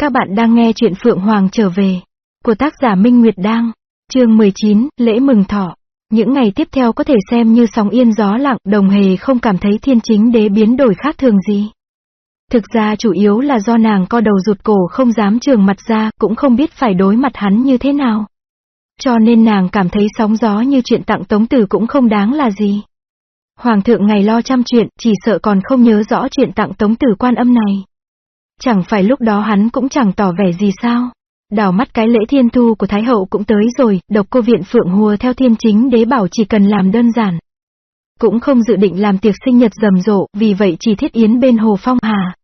Các bạn đang nghe chuyện Phượng Hoàng trở về, của tác giả Minh Nguyệt Đang, chương 19, lễ mừng thọ. Những ngày tiếp theo có thể xem như sóng yên gió lặng, đồng hề không cảm thấy thiên chính đế biến đổi khác thường gì. Thực ra chủ yếu là do nàng co đầu rụt cổ không dám trường mặt ra, cũng không biết phải đối mặt hắn như thế nào. Cho nên nàng cảm thấy sóng gió như chuyện tặng tống tử cũng không đáng là gì. Hoàng thượng ngày lo chăm chuyện, chỉ sợ còn không nhớ rõ chuyện tặng tống tử quan âm này. Chẳng phải lúc đó hắn cũng chẳng tỏ vẻ gì sao. đào mắt cái lễ thiên thu của Thái Hậu cũng tới rồi, độc cô viện phượng hùa theo thiên chính đế bảo chỉ cần làm đơn giản. Cũng không dự định làm tiệc sinh nhật rầm rộ, vì vậy chỉ thiết yến bên hồ phong hà.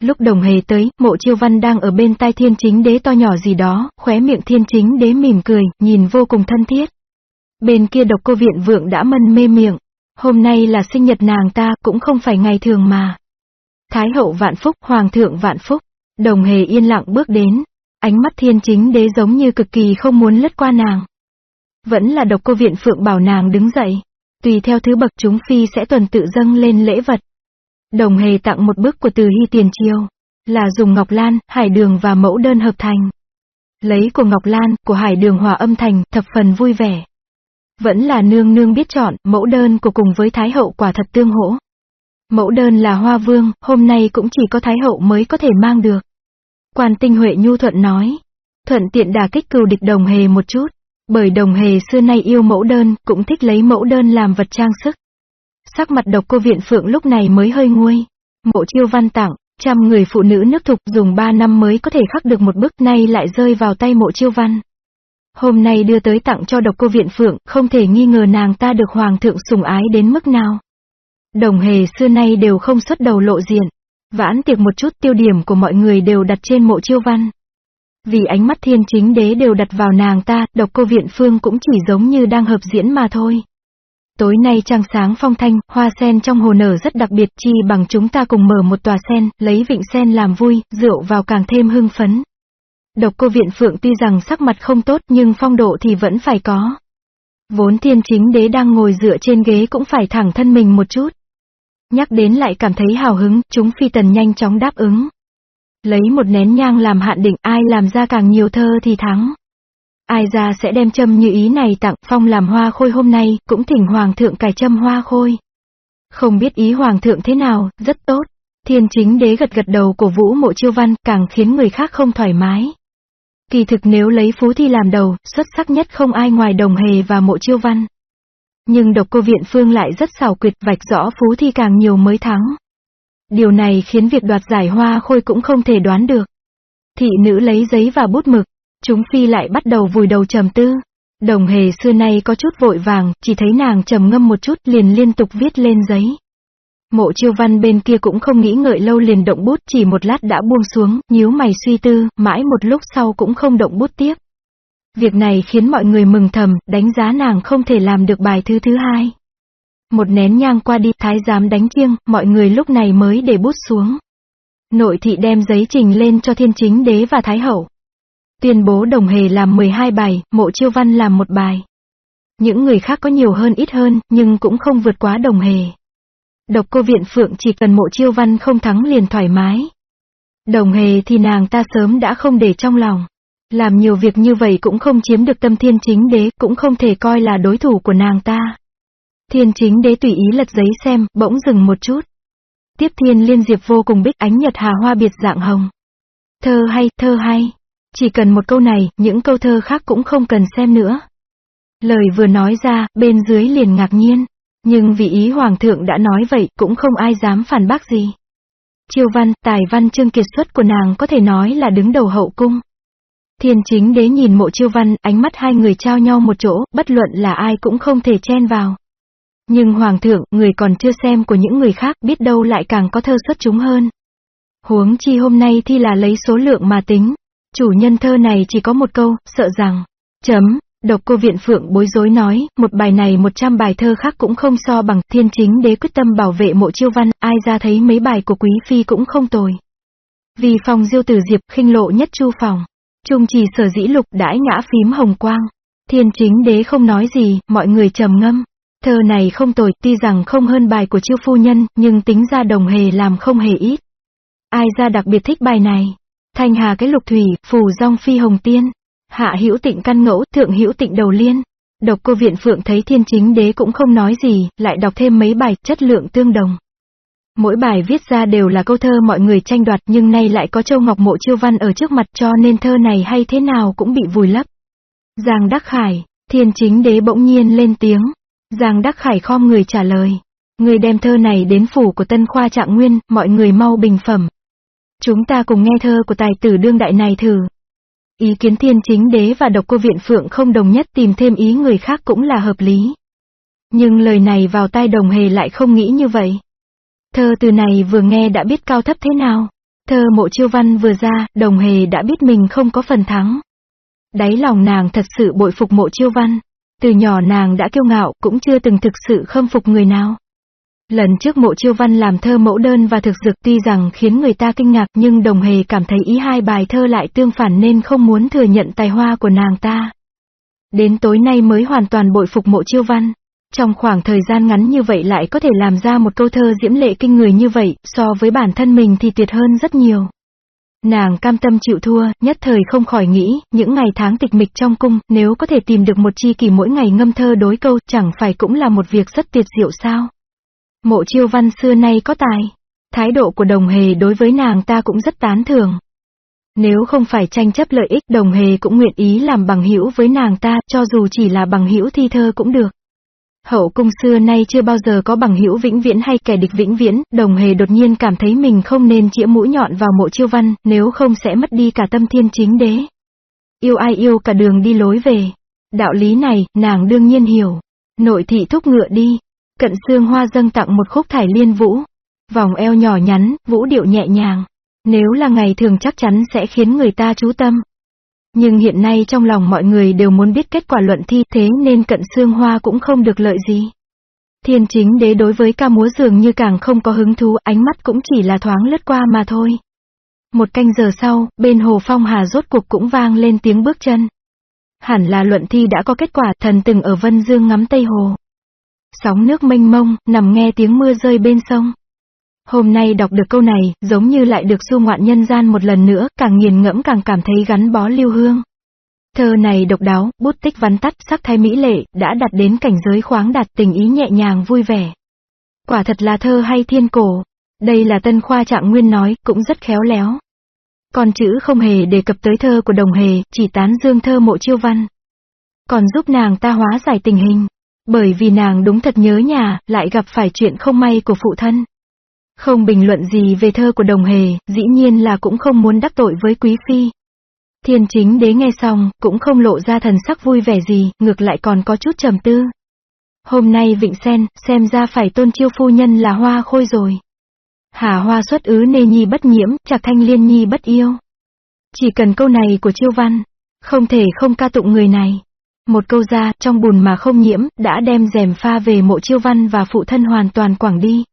Lúc đồng hề tới, mộ chiêu văn đang ở bên tai thiên chính đế to nhỏ gì đó, khóe miệng thiên chính đế mỉm cười, nhìn vô cùng thân thiết. Bên kia độc cô viện vượng đã mân mê miệng. Hôm nay là sinh nhật nàng ta, cũng không phải ngày thường mà. Thái hậu vạn phúc, hoàng thượng vạn phúc. Đồng hề yên lặng bước đến. Ánh mắt thiên chính đế giống như cực kỳ không muốn lướt qua nàng. Vẫn là độc cô viện phượng bảo nàng đứng dậy. Tùy theo thứ bậc chúng phi sẽ tuần tự dâng lên lễ vật. Đồng hề tặng một bức của từ hy tiền chiêu, Là dùng ngọc lan, hải đường và mẫu đơn hợp thành. Lấy của ngọc lan, của hải đường hòa âm thành, thập phần vui vẻ. Vẫn là nương nương biết chọn, mẫu đơn của cùng với thái hậu quả thật tương hỗ. Mẫu đơn là hoa vương, hôm nay cũng chỉ có Thái Hậu mới có thể mang được. Quan tinh Huệ Nhu Thuận nói. Thuận tiện đà kích cừu địch đồng hề một chút. Bởi đồng hề xưa nay yêu mẫu đơn, cũng thích lấy mẫu đơn làm vật trang sức. Sắc mặt độc cô viện phượng lúc này mới hơi nguôi. Mộ chiêu văn tặng, trăm người phụ nữ nước thục dùng ba năm mới có thể khắc được một bức nay lại rơi vào tay mộ chiêu văn. Hôm nay đưa tới tặng cho độc cô viện phượng, không thể nghi ngờ nàng ta được hoàng thượng sủng ái đến mức nào. Đồng hề xưa nay đều không xuất đầu lộ diện. Vãn tiệc một chút tiêu điểm của mọi người đều đặt trên mộ chiêu văn. Vì ánh mắt thiên chính đế đều đặt vào nàng ta, độc cô viện phương cũng chỉ giống như đang hợp diễn mà thôi. Tối nay trăng sáng phong thanh, hoa sen trong hồ nở rất đặc biệt chi bằng chúng ta cùng mở một tòa sen, lấy vịnh sen làm vui, rượu vào càng thêm hưng phấn. Độc cô viện phượng tuy rằng sắc mặt không tốt nhưng phong độ thì vẫn phải có. Vốn thiên chính đế đang ngồi dựa trên ghế cũng phải thẳng thân mình một chút. Nhắc đến lại cảm thấy hào hứng, chúng phi tần nhanh chóng đáp ứng. Lấy một nén nhang làm hạn định ai làm ra càng nhiều thơ thì thắng. Ai ra sẽ đem châm như ý này tặng phong làm hoa khôi hôm nay, cũng thỉnh hoàng thượng cài châm hoa khôi. Không biết ý hoàng thượng thế nào, rất tốt. Thiên chính đế gật gật đầu của vũ mộ chiêu văn, càng khiến người khác không thoải mái. Kỳ thực nếu lấy phú thi làm đầu, xuất sắc nhất không ai ngoài đồng hề và mộ chiêu văn. Nhưng độc cô viện phương lại rất xảo quyệt vạch rõ phú thi càng nhiều mới thắng. Điều này khiến việc đoạt giải hoa khôi cũng không thể đoán được. Thị nữ lấy giấy và bút mực, chúng phi lại bắt đầu vùi đầu trầm tư. Đồng hề xưa nay có chút vội vàng, chỉ thấy nàng trầm ngâm một chút liền liên tục viết lên giấy. Mộ chiêu văn bên kia cũng không nghĩ ngợi lâu liền động bút chỉ một lát đã buông xuống, nhíu mày suy tư, mãi một lúc sau cũng không động bút tiếp. Việc này khiến mọi người mừng thầm, đánh giá nàng không thể làm được bài thứ thứ hai. Một nén nhang qua đi, thái giám đánh chiêng, mọi người lúc này mới để bút xuống. Nội thị đem giấy trình lên cho thiên chính đế và thái hậu. Tuyên bố đồng hề làm 12 bài, mộ chiêu văn làm một bài. Những người khác có nhiều hơn ít hơn, nhưng cũng không vượt quá đồng hề. Độc cô viện phượng chỉ cần mộ chiêu văn không thắng liền thoải mái. Đồng hề thì nàng ta sớm đã không để trong lòng. Làm nhiều việc như vậy cũng không chiếm được tâm thiên chính đế, cũng không thể coi là đối thủ của nàng ta. Thiên chính đế tùy ý lật giấy xem, bỗng dừng một chút. Tiếp thiên liên diệp vô cùng bích ánh nhật hà hoa biệt dạng hồng. Thơ hay, thơ hay. Chỉ cần một câu này, những câu thơ khác cũng không cần xem nữa. Lời vừa nói ra, bên dưới liền ngạc nhiên. Nhưng vì ý hoàng thượng đã nói vậy, cũng không ai dám phản bác gì. Chiêu văn, tài văn chương kiệt xuất của nàng có thể nói là đứng đầu hậu cung. Thiên chính đế nhìn mộ chiêu văn, ánh mắt hai người trao nhau một chỗ, bất luận là ai cũng không thể chen vào. Nhưng hoàng thượng, người còn chưa xem của những người khác biết đâu lại càng có thơ xuất chúng hơn. Huống chi hôm nay thi là lấy số lượng mà tính. Chủ nhân thơ này chỉ có một câu, sợ rằng. Chấm, độc cô viện phượng bối rối nói, một bài này một trăm bài thơ khác cũng không so bằng thiên chính đế quyết tâm bảo vệ mộ chiêu văn, ai ra thấy mấy bài của quý phi cũng không tồi. Vì phòng diêu tử diệp khinh lộ nhất chu phòng. Trung trì sở dĩ lục đãi ngã phím hồng quang. Thiên chính đế không nói gì, mọi người trầm ngâm. Thơ này không tồi, tuy rằng không hơn bài của chiêu phu nhân, nhưng tính ra đồng hề làm không hề ít. Ai ra đặc biệt thích bài này? Thanh hà cái lục thủy, phù rong phi hồng tiên. Hạ hữu tịnh căn ngẫu, thượng hữu tịnh đầu liên. Độc cô viện phượng thấy thiên chính đế cũng không nói gì, lại đọc thêm mấy bài chất lượng tương đồng. Mỗi bài viết ra đều là câu thơ mọi người tranh đoạt nhưng nay lại có châu ngọc mộ chiêu văn ở trước mặt cho nên thơ này hay thế nào cũng bị vùi lấp. Giang Đắc Khải, thiên chính đế bỗng nhiên lên tiếng. Giang Đắc Khải khom người trả lời. Người đem thơ này đến phủ của tân khoa trạng nguyên, mọi người mau bình phẩm. Chúng ta cùng nghe thơ của tài tử đương đại này thử. Ý kiến thiên chính đế và độc cô viện phượng không đồng nhất tìm thêm ý người khác cũng là hợp lý. Nhưng lời này vào tai đồng hề lại không nghĩ như vậy. Thơ từ này vừa nghe đã biết cao thấp thế nào. Thơ mộ chiêu văn vừa ra, đồng hề đã biết mình không có phần thắng. Đáy lòng nàng thật sự bội phục mộ chiêu văn. Từ nhỏ nàng đã kiêu ngạo, cũng chưa từng thực sự khâm phục người nào. Lần trước mộ chiêu văn làm thơ mẫu đơn và thực dực tuy rằng khiến người ta kinh ngạc nhưng đồng hề cảm thấy ý hai bài thơ lại tương phản nên không muốn thừa nhận tài hoa của nàng ta. Đến tối nay mới hoàn toàn bội phục mộ chiêu văn. Trong khoảng thời gian ngắn như vậy lại có thể làm ra một câu thơ diễm lệ kinh người như vậy, so với bản thân mình thì tuyệt hơn rất nhiều. Nàng cam tâm chịu thua, nhất thời không khỏi nghĩ, những ngày tháng tịch mịch trong cung, nếu có thể tìm được một chi kỷ mỗi ngày ngâm thơ đối câu, chẳng phải cũng là một việc rất tuyệt diệu sao. Mộ chiêu văn xưa nay có tài. Thái độ của đồng hề đối với nàng ta cũng rất tán thường Nếu không phải tranh chấp lợi ích đồng hề cũng nguyện ý làm bằng hữu với nàng ta, cho dù chỉ là bằng hữu thi thơ cũng được. Hậu cung xưa nay chưa bao giờ có bằng hữu vĩnh viễn hay kẻ địch vĩnh viễn, đồng hề đột nhiên cảm thấy mình không nên chĩa mũi nhọn vào mộ chiêu văn, nếu không sẽ mất đi cả tâm thiên chính đế. Yêu ai yêu cả đường đi lối về. Đạo lý này, nàng đương nhiên hiểu. Nội thị thúc ngựa đi. Cận xương hoa dâng tặng một khúc thải liên vũ. Vòng eo nhỏ nhắn, vũ điệu nhẹ nhàng. Nếu là ngày thường chắc chắn sẽ khiến người ta chú tâm. Nhưng hiện nay trong lòng mọi người đều muốn biết kết quả luận thi thế nên cận xương hoa cũng không được lợi gì. Thiên chính đế đối với ca múa dường như càng không có hứng thú, ánh mắt cũng chỉ là thoáng lướt qua mà thôi. Một canh giờ sau, bên hồ phong hà rốt cuộc cũng vang lên tiếng bước chân. Hẳn là luận thi đã có kết quả, thần từng ở Vân Dương ngắm Tây Hồ. Sóng nước mênh mông, nằm nghe tiếng mưa rơi bên sông. Hôm nay đọc được câu này, giống như lại được du ngoạn nhân gian một lần nữa, càng nghiền ngẫm càng cảm thấy gắn bó lưu hương. Thơ này độc đáo, bút tích vắn tắt, sắc thái mỹ lệ, đã đạt đến cảnh giới khoáng đạt tình ý nhẹ nhàng vui vẻ. Quả thật là thơ hay thiên cổ. Đây là tân khoa trạng nguyên nói, cũng rất khéo léo. Còn chữ không hề đề cập tới thơ của đồng hề, chỉ tán dương thơ mộ chiêu văn. Còn giúp nàng ta hóa giải tình hình. Bởi vì nàng đúng thật nhớ nhà, lại gặp phải chuyện không may của phụ thân. Không bình luận gì về thơ của đồng hề, dĩ nhiên là cũng không muốn đắc tội với quý phi. Thiên chính đế nghe xong, cũng không lộ ra thần sắc vui vẻ gì, ngược lại còn có chút trầm tư. Hôm nay Vịnh Sen, xem ra phải tôn chiêu phu nhân là hoa khôi rồi. Hà hoa xuất ứ nê nhi bất nhiễm, chạc thanh liên nhi bất yêu. Chỉ cần câu này của chiêu văn, không thể không ca tụng người này. Một câu ra, trong bùn mà không nhiễm, đã đem rèm pha về mộ chiêu văn và phụ thân hoàn toàn quảng đi.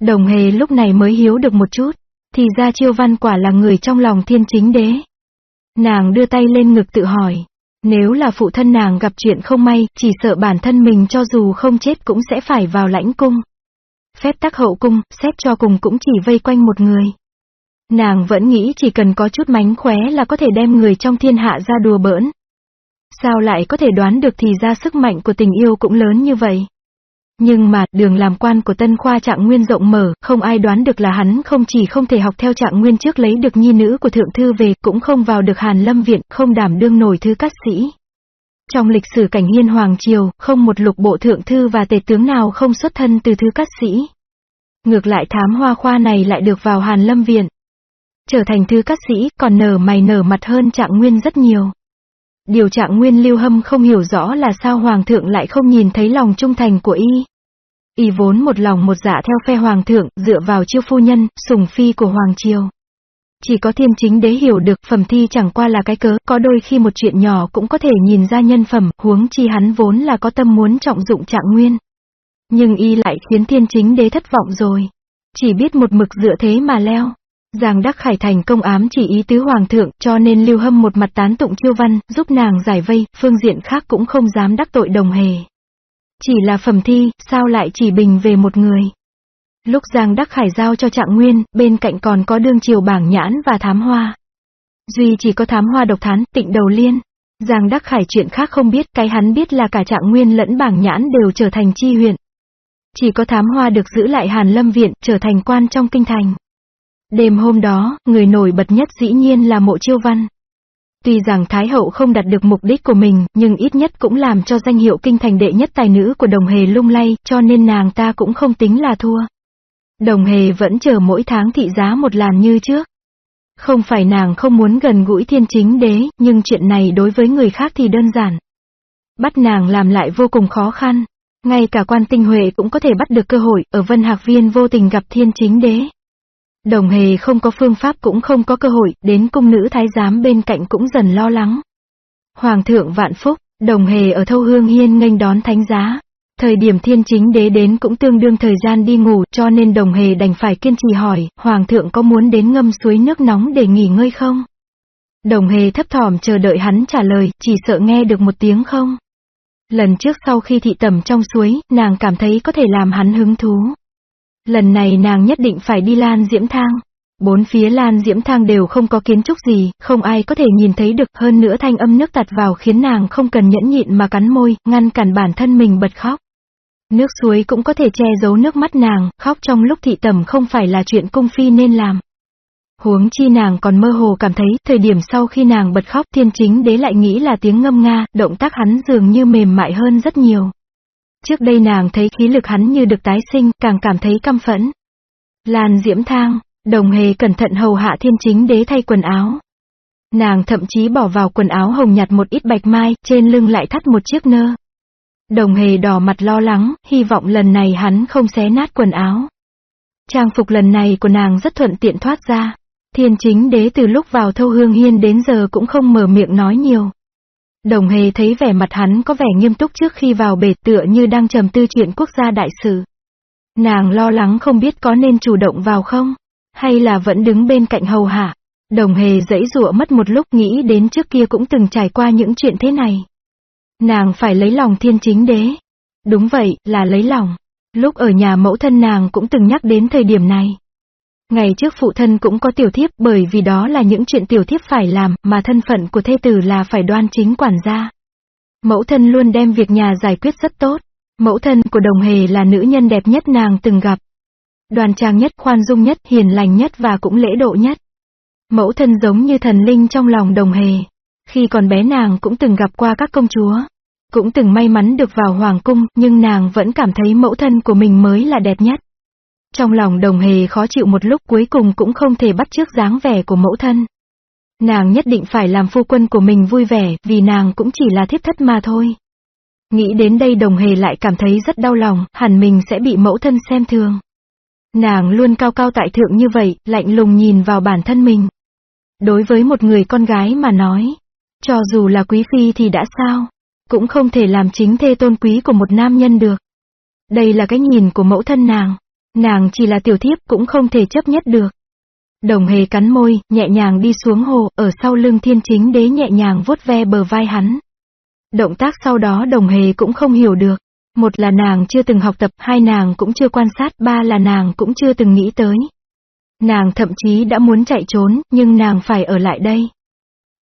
Đồng hề lúc này mới hiếu được một chút, thì ra chiêu văn quả là người trong lòng thiên chính đế. Nàng đưa tay lên ngực tự hỏi, nếu là phụ thân nàng gặp chuyện không may, chỉ sợ bản thân mình cho dù không chết cũng sẽ phải vào lãnh cung. Phép tắc hậu cung, xét cho cùng cũng chỉ vây quanh một người. Nàng vẫn nghĩ chỉ cần có chút mánh khóe là có thể đem người trong thiên hạ ra đùa bỡn. Sao lại có thể đoán được thì ra sức mạnh của tình yêu cũng lớn như vậy? Nhưng mà, đường làm quan của tân khoa trạng nguyên rộng mở, không ai đoán được là hắn không chỉ không thể học theo trạng nguyên trước lấy được nhi nữ của thượng thư về, cũng không vào được hàn lâm viện, không đảm đương nổi thứ cát sĩ. Trong lịch sử cảnh hiên hoàng triều, không một lục bộ thượng thư và tề tướng nào không xuất thân từ thứ cát sĩ. Ngược lại thám hoa khoa này lại được vào hàn lâm viện. Trở thành thứ cát sĩ, còn nở mày nở mặt hơn trạng nguyên rất nhiều. Điều trạng nguyên lưu hâm không hiểu rõ là sao hoàng thượng lại không nhìn thấy lòng trung thành của y. Y vốn một lòng một dạ theo phe hoàng thượng, dựa vào chiêu phu nhân, sùng phi của hoàng triều. Chỉ có thiên chính đế hiểu được phẩm thi chẳng qua là cái cớ, có đôi khi một chuyện nhỏ cũng có thể nhìn ra nhân phẩm, huống chi hắn vốn là có tâm muốn trọng dụng trạng nguyên. Nhưng y lại khiến thiên chính đế thất vọng rồi. Chỉ biết một mực dựa thế mà leo. Giang Đắc Khải thành công ám chỉ ý tứ hoàng thượng, cho nên Lưu Hâm một mặt tán tụng chiêu văn, giúp nàng giải vây, phương diện khác cũng không dám đắc tội đồng hề. Chỉ là phẩm thi, sao lại chỉ bình về một người. Lúc Giang Đắc Khải giao cho trạng nguyên, bên cạnh còn có đương triều bảng nhãn và thám hoa. Duy chỉ có thám hoa độc thán, tịnh đầu liên. Giang Đắc Khải chuyện khác không biết, cái hắn biết là cả trạng nguyên lẫn bảng nhãn đều trở thành chi huyện. Chỉ có thám hoa được giữ lại Hàn Lâm Viện, trở thành quan trong kinh thành. Đêm hôm đó, người nổi bật nhất dĩ nhiên là mộ chiêu văn. Tuy rằng Thái Hậu không đạt được mục đích của mình, nhưng ít nhất cũng làm cho danh hiệu kinh thành đệ nhất tài nữ của đồng hề lung lay, cho nên nàng ta cũng không tính là thua. Đồng hề vẫn chờ mỗi tháng thị giá một làn như trước. Không phải nàng không muốn gần gũi thiên chính đế, nhưng chuyện này đối với người khác thì đơn giản. Bắt nàng làm lại vô cùng khó khăn. Ngay cả quan tinh huệ cũng có thể bắt được cơ hội, ở Vân Hạc Viên vô tình gặp thiên chính đế. Đồng hề không có phương pháp cũng không có cơ hội, đến cung nữ thái giám bên cạnh cũng dần lo lắng. Hoàng thượng vạn phúc, đồng hề ở thâu hương hiên nghênh đón thánh giá. Thời điểm thiên chính đế đến cũng tương đương thời gian đi ngủ cho nên đồng hề đành phải kiên trì hỏi, Hoàng thượng có muốn đến ngâm suối nước nóng để nghỉ ngơi không? Đồng hề thấp thỏm chờ đợi hắn trả lời, chỉ sợ nghe được một tiếng không. Lần trước sau khi thị tẩm trong suối, nàng cảm thấy có thể làm hắn hứng thú. Lần này nàng nhất định phải đi lan diễm thang. Bốn phía lan diễm thang đều không có kiến trúc gì, không ai có thể nhìn thấy được, hơn nữa thanh âm nước tạt vào khiến nàng không cần nhẫn nhịn mà cắn môi, ngăn cản bản thân mình bật khóc. Nước suối cũng có thể che giấu nước mắt nàng, khóc trong lúc thị tẩm không phải là chuyện cung phi nên làm. Huống chi nàng còn mơ hồ cảm thấy, thời điểm sau khi nàng bật khóc thiên chính đế lại nghĩ là tiếng ngâm nga, động tác hắn dường như mềm mại hơn rất nhiều. Trước đây nàng thấy khí lực hắn như được tái sinh, càng cảm thấy căm phẫn. Lan diễm thang, đồng hề cẩn thận hầu hạ thiên chính đế thay quần áo. Nàng thậm chí bỏ vào quần áo hồng nhạt một ít bạch mai, trên lưng lại thắt một chiếc nơ. Đồng hề đỏ mặt lo lắng, hy vọng lần này hắn không xé nát quần áo. Trang phục lần này của nàng rất thuận tiện thoát ra. Thiên chính đế từ lúc vào thâu hương hiên đến giờ cũng không mở miệng nói nhiều. Đồng hề thấy vẻ mặt hắn có vẻ nghiêm túc trước khi vào bể tựa như đang trầm tư chuyện quốc gia đại sự. Nàng lo lắng không biết có nên chủ động vào không, hay là vẫn đứng bên cạnh hầu hạ. Đồng hề dãy dụa mất một lúc nghĩ đến trước kia cũng từng trải qua những chuyện thế này. Nàng phải lấy lòng thiên chính đế. Đúng vậy, là lấy lòng. Lúc ở nhà mẫu thân nàng cũng từng nhắc đến thời điểm này. Ngày trước phụ thân cũng có tiểu thiếp bởi vì đó là những chuyện tiểu thiếp phải làm, mà thân phận của thê tử là phải đoan chính quản gia. Mẫu thân luôn đem việc nhà giải quyết rất tốt. Mẫu thân của đồng hề là nữ nhân đẹp nhất nàng từng gặp. Đoàn trang nhất, khoan dung nhất, hiền lành nhất và cũng lễ độ nhất. Mẫu thân giống như thần linh trong lòng đồng hề. Khi còn bé nàng cũng từng gặp qua các công chúa. Cũng từng may mắn được vào hoàng cung, nhưng nàng vẫn cảm thấy mẫu thân của mình mới là đẹp nhất. Trong lòng đồng hề khó chịu một lúc cuối cùng cũng không thể bắt trước dáng vẻ của mẫu thân. Nàng nhất định phải làm phu quân của mình vui vẻ, vì nàng cũng chỉ là thiếp thất mà thôi. Nghĩ đến đây đồng hề lại cảm thấy rất đau lòng, hẳn mình sẽ bị mẫu thân xem thường. Nàng luôn cao cao tại thượng như vậy, lạnh lùng nhìn vào bản thân mình. Đối với một người con gái mà nói, cho dù là quý phi thì đã sao, cũng không thể làm chính thê tôn quý của một nam nhân được. Đây là cái nhìn của mẫu thân nàng. Nàng chỉ là tiểu thiếp cũng không thể chấp nhất được. Đồng hề cắn môi, nhẹ nhàng đi xuống hồ, ở sau lưng thiên chính đế nhẹ nhàng vuốt ve bờ vai hắn. Động tác sau đó đồng hề cũng không hiểu được. Một là nàng chưa từng học tập, hai nàng cũng chưa quan sát, ba là nàng cũng chưa từng nghĩ tới. Nàng thậm chí đã muốn chạy trốn, nhưng nàng phải ở lại đây.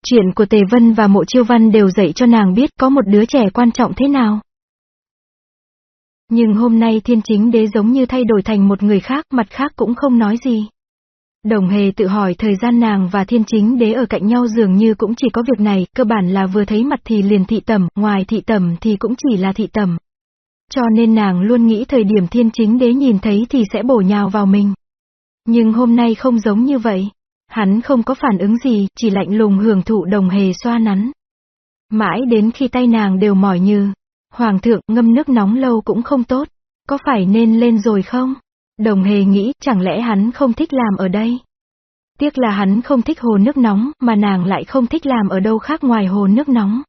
Chuyện của Tề Vân và Mộ Chiêu Văn đều dạy cho nàng biết có một đứa trẻ quan trọng thế nào. Nhưng hôm nay thiên chính đế giống như thay đổi thành một người khác, mặt khác cũng không nói gì. Đồng hề tự hỏi thời gian nàng và thiên chính đế ở cạnh nhau dường như cũng chỉ có việc này, cơ bản là vừa thấy mặt thì liền thị tầm, ngoài thị tầm thì cũng chỉ là thị tầm. Cho nên nàng luôn nghĩ thời điểm thiên chính đế nhìn thấy thì sẽ bổ nhào vào mình. Nhưng hôm nay không giống như vậy. Hắn không có phản ứng gì, chỉ lạnh lùng hưởng thụ đồng hề xoa nắn. Mãi đến khi tay nàng đều mỏi như, Hoàng thượng ngâm nước nóng lâu cũng không tốt, có phải nên lên rồi không? Đồng hề nghĩ chẳng lẽ hắn không thích làm ở đây? Tiếc là hắn không thích hồ nước nóng, mà nàng lại không thích làm ở đâu khác ngoài hồ nước nóng.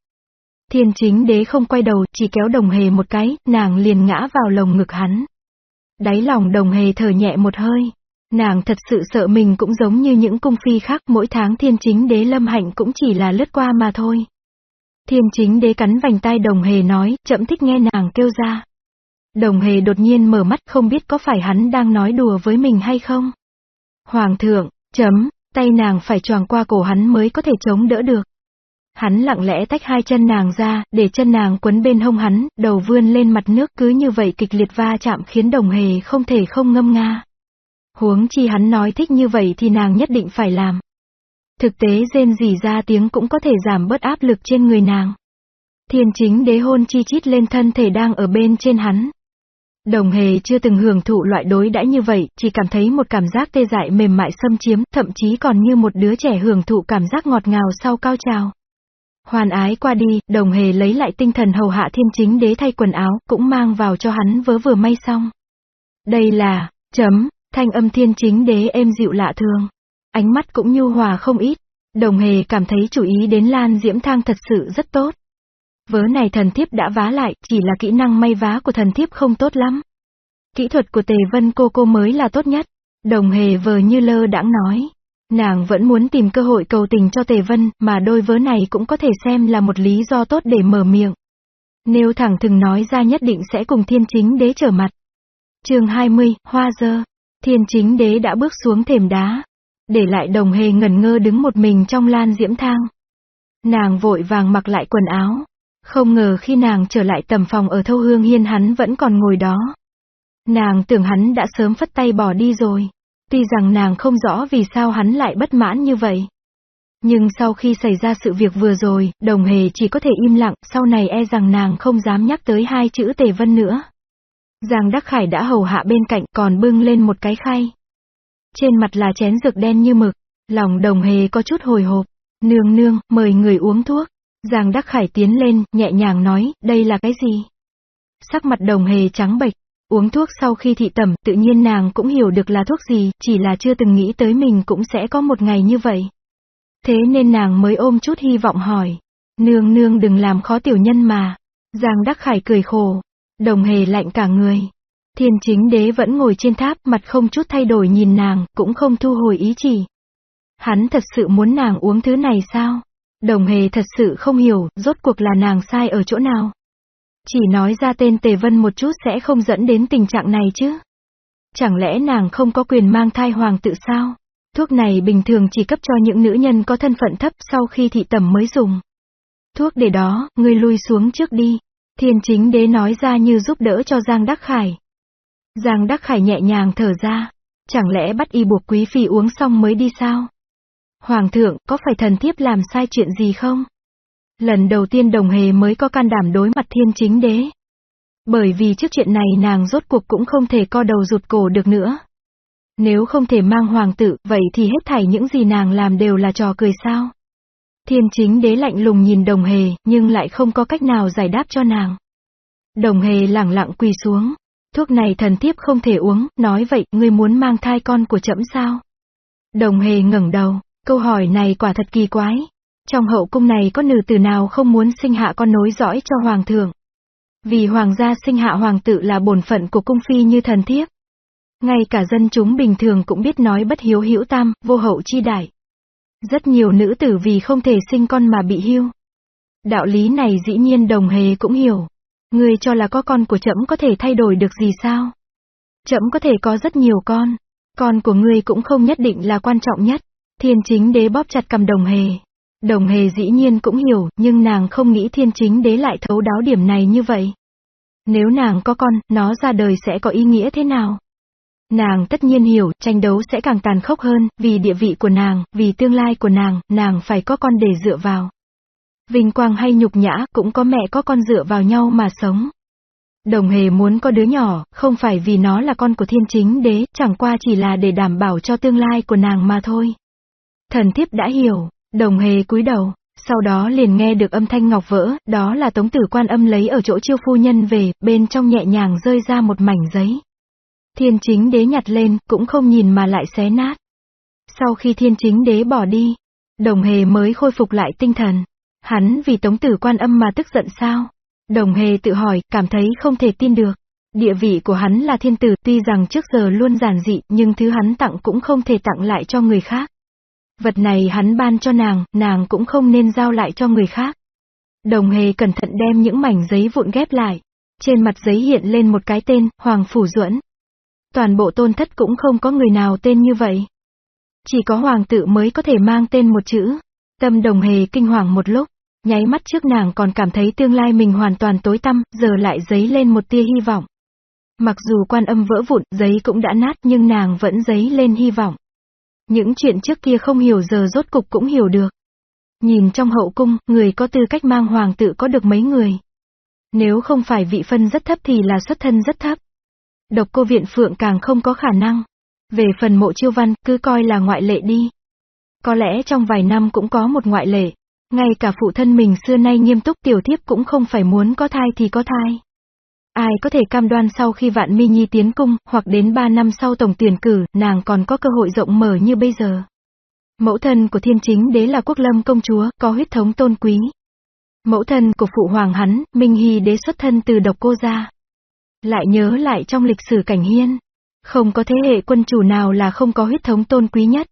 Thiên chính đế không quay đầu, chỉ kéo đồng hề một cái, nàng liền ngã vào lồng ngực hắn. Đáy lòng đồng hề thở nhẹ một hơi. Nàng thật sự sợ mình cũng giống như những cung phi khác mỗi tháng thiên chính đế lâm hạnh cũng chỉ là lướt qua mà thôi. Thiên chính đế cắn vành tai đồng hề nói, chậm thích nghe nàng kêu ra. Đồng hề đột nhiên mở mắt không biết có phải hắn đang nói đùa với mình hay không. Hoàng thượng, chấm, Tay nàng phải choàng qua cổ hắn mới có thể chống đỡ được. Hắn lặng lẽ tách hai chân nàng ra, để chân nàng quấn bên hông hắn, đầu vươn lên mặt nước cứ như vậy kịch liệt va chạm khiến đồng hề không thể không ngâm nga. Huống chi hắn nói thích như vậy thì nàng nhất định phải làm. Thực tế rên rỉ ra tiếng cũng có thể giảm bớt áp lực trên người nàng. Thiên chính đế hôn chi chít lên thân thể đang ở bên trên hắn. Đồng hề chưa từng hưởng thụ loại đối đãi như vậy, chỉ cảm thấy một cảm giác tê dại mềm mại xâm chiếm, thậm chí còn như một đứa trẻ hưởng thụ cảm giác ngọt ngào sau cao trào. Hoàn ái qua đi, đồng hề lấy lại tinh thần hầu hạ thiên chính đế thay quần áo, cũng mang vào cho hắn vớ vừa may xong. Đây là, chấm, thanh âm thiên chính đế êm dịu lạ thường. Ánh mắt cũng nhu hòa không ít. Đồng hề cảm thấy chủ ý đến Lan Diễm Thang thật sự rất tốt. Vớ này thần thiếp đã vá lại, chỉ là kỹ năng may vá của thần thiếp không tốt lắm. Kỹ thuật của Tề Vân cô cô mới là tốt nhất. Đồng hề vờ như lơ đãng nói. Nàng vẫn muốn tìm cơ hội cầu tình cho Tề Vân, mà đôi vớ này cũng có thể xem là một lý do tốt để mở miệng. Nếu thẳng thừng nói ra nhất định sẽ cùng thiên chính đế trở mặt. chương 20, Hoa Dơ. Thiên chính đế đã bước xuống thềm đá. Để lại đồng hề ngẩn ngơ đứng một mình trong lan diễm thang. Nàng vội vàng mặc lại quần áo. Không ngờ khi nàng trở lại tầm phòng ở thâu hương hiên hắn vẫn còn ngồi đó. Nàng tưởng hắn đã sớm phất tay bỏ đi rồi. Tuy rằng nàng không rõ vì sao hắn lại bất mãn như vậy. Nhưng sau khi xảy ra sự việc vừa rồi, đồng hề chỉ có thể im lặng, sau này e rằng nàng không dám nhắc tới hai chữ tề vân nữa. Giang Đắc Khải đã hầu hạ bên cạnh còn bưng lên một cái khay. Trên mặt là chén rực đen như mực, lòng đồng hề có chút hồi hộp. Nương nương, mời người uống thuốc. Giang Đắc Khải tiến lên, nhẹ nhàng nói, đây là cái gì? Sắc mặt đồng hề trắng bệch, uống thuốc sau khi thị tẩm, tự nhiên nàng cũng hiểu được là thuốc gì, chỉ là chưa từng nghĩ tới mình cũng sẽ có một ngày như vậy. Thế nên nàng mới ôm chút hy vọng hỏi. Nương nương đừng làm khó tiểu nhân mà. Giang Đắc Khải cười khổ. Đồng hề lạnh cả người. Thiên chính đế vẫn ngồi trên tháp, mặt không chút thay đổi nhìn nàng, cũng không thu hồi ý chỉ. Hắn thật sự muốn nàng uống thứ này sao? Đồng hề thật sự không hiểu, rốt cuộc là nàng sai ở chỗ nào. Chỉ nói ra tên Tề Vân một chút sẽ không dẫn đến tình trạng này chứ. Chẳng lẽ nàng không có quyền mang thai hoàng tự sao? Thuốc này bình thường chỉ cấp cho những nữ nhân có thân phận thấp sau khi thị tẩm mới dùng. Thuốc để đó, ngươi lui xuống trước đi. Thiên chính đế nói ra như giúp đỡ cho Giang Đắc Khải. Giang Đắc Khải nhẹ nhàng thở ra. Chẳng lẽ bắt y buộc quý phi uống xong mới đi sao? Hoàng thượng, có phải thần thiếp làm sai chuyện gì không? Lần đầu tiên đồng hề mới có can đảm đối mặt thiên chính đế. Bởi vì trước chuyện này nàng rốt cuộc cũng không thể co đầu rụt cổ được nữa. Nếu không thể mang hoàng tử, vậy thì hết thảy những gì nàng làm đều là trò cười sao? Thiên chính đế lạnh lùng nhìn đồng hề, nhưng lại không có cách nào giải đáp cho nàng. Đồng hề lẳng lặng quỳ xuống. Thuốc này thần thiếp không thể uống, nói vậy, ngươi muốn mang thai con của trẫm sao? Đồng hề ngẩng đầu, câu hỏi này quả thật kỳ quái. Trong hậu cung này có nữ tử nào không muốn sinh hạ con nối dõi cho hoàng thượng? Vì hoàng gia sinh hạ hoàng tử là bổn phận của cung phi như thần thiếp. Ngay cả dân chúng bình thường cũng biết nói bất hiếu hữu tam, vô hậu chi đại. Rất nhiều nữ tử vì không thể sinh con mà bị hưu. Đạo lý này dĩ nhiên đồng hề cũng hiểu. Ngươi cho là có con của trẫm có thể thay đổi được gì sao? Trẫm có thể có rất nhiều con. Con của ngươi cũng không nhất định là quan trọng nhất. Thiên chính đế bóp chặt cầm đồng hề. Đồng hề dĩ nhiên cũng hiểu, nhưng nàng không nghĩ thiên chính đế lại thấu đáo điểm này như vậy. Nếu nàng có con, nó ra đời sẽ có ý nghĩa thế nào? Nàng tất nhiên hiểu, tranh đấu sẽ càng tàn khốc hơn, vì địa vị của nàng, vì tương lai của nàng, nàng phải có con để dựa vào. Vinh quang hay nhục nhã, cũng có mẹ có con dựa vào nhau mà sống. Đồng hề muốn có đứa nhỏ, không phải vì nó là con của thiên chính đế, chẳng qua chỉ là để đảm bảo cho tương lai của nàng mà thôi. Thần thiếp đã hiểu, đồng hề cúi đầu, sau đó liền nghe được âm thanh ngọc vỡ, đó là tống tử quan âm lấy ở chỗ chiêu phu nhân về, bên trong nhẹ nhàng rơi ra một mảnh giấy. Thiên chính đế nhặt lên, cũng không nhìn mà lại xé nát. Sau khi thiên chính đế bỏ đi, đồng hề mới khôi phục lại tinh thần. Hắn vì tống tử quan âm mà tức giận sao? Đồng hề tự hỏi, cảm thấy không thể tin được. Địa vị của hắn là thiên tử, tuy rằng trước giờ luôn giản dị, nhưng thứ hắn tặng cũng không thể tặng lại cho người khác. Vật này hắn ban cho nàng, nàng cũng không nên giao lại cho người khác. Đồng hề cẩn thận đem những mảnh giấy vụn ghép lại. Trên mặt giấy hiện lên một cái tên, Hoàng Phủ Duẫn. Toàn bộ tôn thất cũng không có người nào tên như vậy. Chỉ có hoàng tự mới có thể mang tên một chữ. Tâm đồng hề kinh hoàng một lúc, nháy mắt trước nàng còn cảm thấy tương lai mình hoàn toàn tối tăm, giờ lại dấy lên một tia hy vọng. Mặc dù quan âm vỡ vụn, giấy cũng đã nát nhưng nàng vẫn dấy lên hy vọng. Những chuyện trước kia không hiểu giờ rốt cục cũng hiểu được. Nhìn trong hậu cung, người có tư cách mang hoàng tự có được mấy người. Nếu không phải vị phân rất thấp thì là xuất thân rất thấp. Độc cô viện phượng càng không có khả năng. Về phần mộ chiêu văn, cứ coi là ngoại lệ đi. Có lẽ trong vài năm cũng có một ngoại lệ. Ngay cả phụ thân mình xưa nay nghiêm túc tiểu thiếp cũng không phải muốn có thai thì có thai. Ai có thể cam đoan sau khi vạn mi nhi tiến cung, hoặc đến 3 năm sau tổng tuyển cử, nàng còn có cơ hội rộng mở như bây giờ. Mẫu thân của thiên chính đế là quốc lâm công chúa, có huyết thống tôn quý. Mẫu thân của phụ hoàng hắn, Minh Hy đế xuất thân từ độc cô gia. Lại nhớ lại trong lịch sử cảnh hiên. Không có thế hệ quân chủ nào là không có huyết thống tôn quý nhất.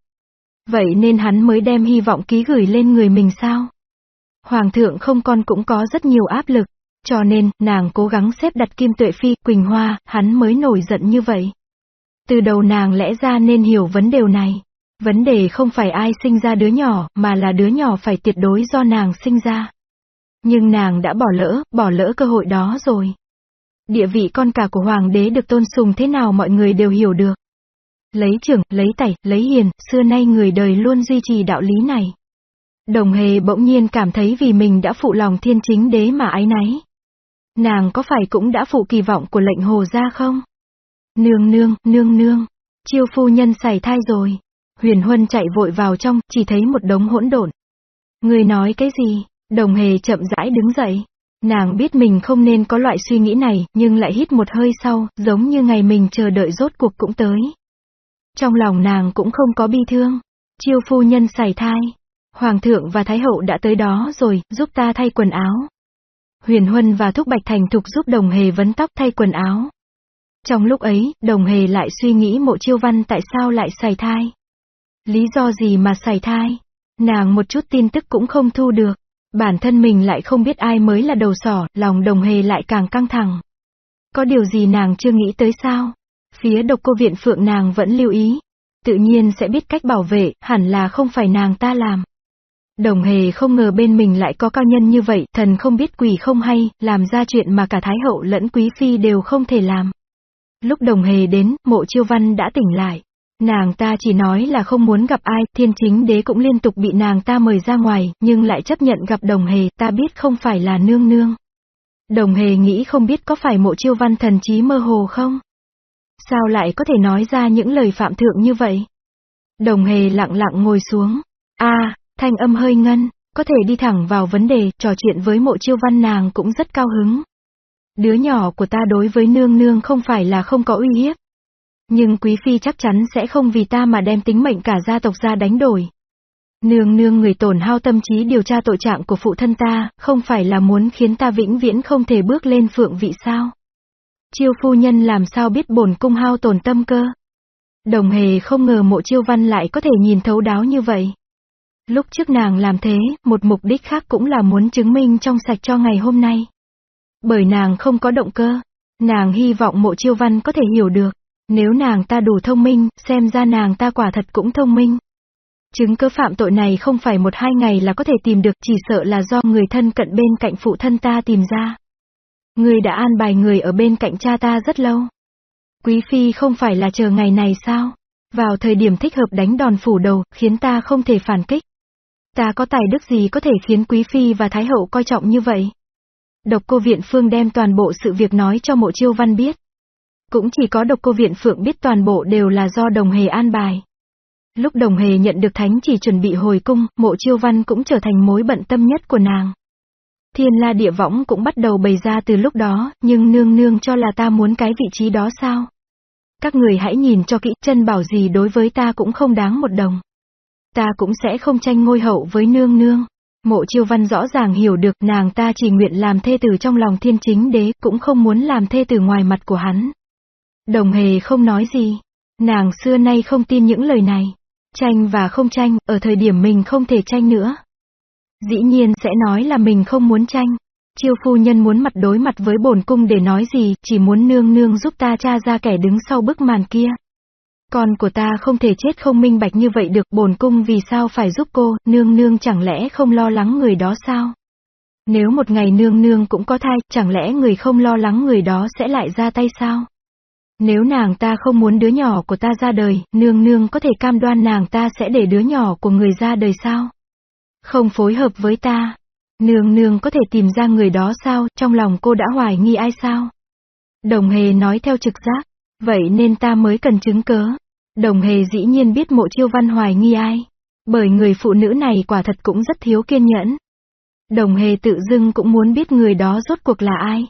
Vậy nên hắn mới đem hy vọng ký gửi lên người mình sao? Hoàng thượng không con cũng có rất nhiều áp lực. Cho nên, nàng cố gắng xếp đặt Kim Tuệ Phi, Quỳnh Hoa, hắn mới nổi giận như vậy. Từ đầu nàng lẽ ra nên hiểu vấn đề này. Vấn đề không phải ai sinh ra đứa nhỏ, mà là đứa nhỏ phải tuyệt đối do nàng sinh ra. Nhưng nàng đã bỏ lỡ, bỏ lỡ cơ hội đó rồi. Địa vị con cả của hoàng đế được tôn sùng thế nào mọi người đều hiểu được. Lấy trưởng, lấy tẩy, lấy hiền, xưa nay người đời luôn duy trì đạo lý này. Đồng hề bỗng nhiên cảm thấy vì mình đã phụ lòng thiên chính đế mà ái náy. Nàng có phải cũng đã phụ kỳ vọng của lệnh hồ ra không? Nương nương, nương nương, chiêu phu nhân xảy thai rồi. Huyền Huân chạy vội vào trong, chỉ thấy một đống hỗn độn. Người nói cái gì? Đồng hề chậm rãi đứng dậy. Nàng biết mình không nên có loại suy nghĩ này, nhưng lại hít một hơi sau, giống như ngày mình chờ đợi rốt cuộc cũng tới. Trong lòng nàng cũng không có bi thương. Chiêu phu nhân xảy thai. Hoàng thượng và Thái hậu đã tới đó rồi, giúp ta thay quần áo. Huyền Huân và Thúc Bạch Thành Thục giúp đồng hề vấn tóc thay quần áo. Trong lúc ấy, đồng hề lại suy nghĩ mộ chiêu văn tại sao lại xảy thai. Lý do gì mà xảy thai? Nàng một chút tin tức cũng không thu được. Bản thân mình lại không biết ai mới là đầu sỏ, lòng đồng hề lại càng căng thẳng. Có điều gì nàng chưa nghĩ tới sao? Phía độc cô viện phượng nàng vẫn lưu ý. Tự nhiên sẽ biết cách bảo vệ, hẳn là không phải nàng ta làm. Đồng hề không ngờ bên mình lại có cao nhân như vậy, thần không biết quỷ không hay, làm ra chuyện mà cả Thái hậu lẫn Quý Phi đều không thể làm. Lúc đồng hề đến, mộ chiêu văn đã tỉnh lại. Nàng ta chỉ nói là không muốn gặp ai, thiên chính đế cũng liên tục bị nàng ta mời ra ngoài, nhưng lại chấp nhận gặp đồng hề, ta biết không phải là nương nương. Đồng hề nghĩ không biết có phải mộ chiêu văn thần trí mơ hồ không? Sao lại có thể nói ra những lời phạm thượng như vậy? Đồng hề lặng lặng ngồi xuống. a thanh âm hơi ngân, có thể đi thẳng vào vấn đề, trò chuyện với mộ chiêu văn nàng cũng rất cao hứng. Đứa nhỏ của ta đối với nương nương không phải là không có uy hiếp. Nhưng quý phi chắc chắn sẽ không vì ta mà đem tính mệnh cả gia tộc ra đánh đổi. Nương nương người tổn hao tâm trí điều tra tội trạng của phụ thân ta, không phải là muốn khiến ta vĩnh viễn không thể bước lên phượng vị sao. Chiêu phu nhân làm sao biết bổn cung hao tổn tâm cơ. Đồng hề không ngờ mộ chiêu văn lại có thể nhìn thấu đáo như vậy. Lúc trước nàng làm thế, một mục đích khác cũng là muốn chứng minh trong sạch cho ngày hôm nay. Bởi nàng không có động cơ, nàng hy vọng mộ chiêu văn có thể hiểu được. Nếu nàng ta đủ thông minh, xem ra nàng ta quả thật cũng thông minh. Chứng cứ phạm tội này không phải một hai ngày là có thể tìm được, chỉ sợ là do người thân cận bên cạnh phụ thân ta tìm ra. Người đã an bài người ở bên cạnh cha ta rất lâu. Quý phi không phải là chờ ngày này sao? Vào thời điểm thích hợp đánh đòn phủ đầu, khiến ta không thể phản kích. Ta có tài đức gì có thể khiến quý phi và thái hậu coi trọng như vậy? Độc cô viện phương đem toàn bộ sự việc nói cho mộ chiêu văn biết. Cũng chỉ có độc cô viện phượng biết toàn bộ đều là do đồng hề an bài. Lúc đồng hề nhận được thánh chỉ chuẩn bị hồi cung, mộ chiêu văn cũng trở thành mối bận tâm nhất của nàng. Thiên la địa võng cũng bắt đầu bày ra từ lúc đó, nhưng nương nương cho là ta muốn cái vị trí đó sao? Các người hãy nhìn cho kỹ, chân bảo gì đối với ta cũng không đáng một đồng. Ta cũng sẽ không tranh ngôi hậu với nương nương. Mộ chiêu văn rõ ràng hiểu được nàng ta chỉ nguyện làm thê tử trong lòng thiên chính đế, cũng không muốn làm thê tử ngoài mặt của hắn. Đồng hề không nói gì. Nàng xưa nay không tin những lời này. Tranh và không tranh, ở thời điểm mình không thể tranh nữa. Dĩ nhiên sẽ nói là mình không muốn tranh. Chiêu phu nhân muốn mặt đối mặt với bổn cung để nói gì, chỉ muốn nương nương giúp ta tra ra kẻ đứng sau bức màn kia. Con của ta không thể chết không minh bạch như vậy được, bổn cung vì sao phải giúp cô, nương nương chẳng lẽ không lo lắng người đó sao? Nếu một ngày nương nương cũng có thai, chẳng lẽ người không lo lắng người đó sẽ lại ra tay sao? Nếu nàng ta không muốn đứa nhỏ của ta ra đời, nương nương có thể cam đoan nàng ta sẽ để đứa nhỏ của người ra đời sao? Không phối hợp với ta. Nương nương có thể tìm ra người đó sao, trong lòng cô đã hoài nghi ai sao? Đồng hề nói theo trực giác. Vậy nên ta mới cần chứng cớ. Đồng hề dĩ nhiên biết mộ chiêu văn hoài nghi ai. Bởi người phụ nữ này quả thật cũng rất thiếu kiên nhẫn. Đồng hề tự dưng cũng muốn biết người đó rốt cuộc là ai.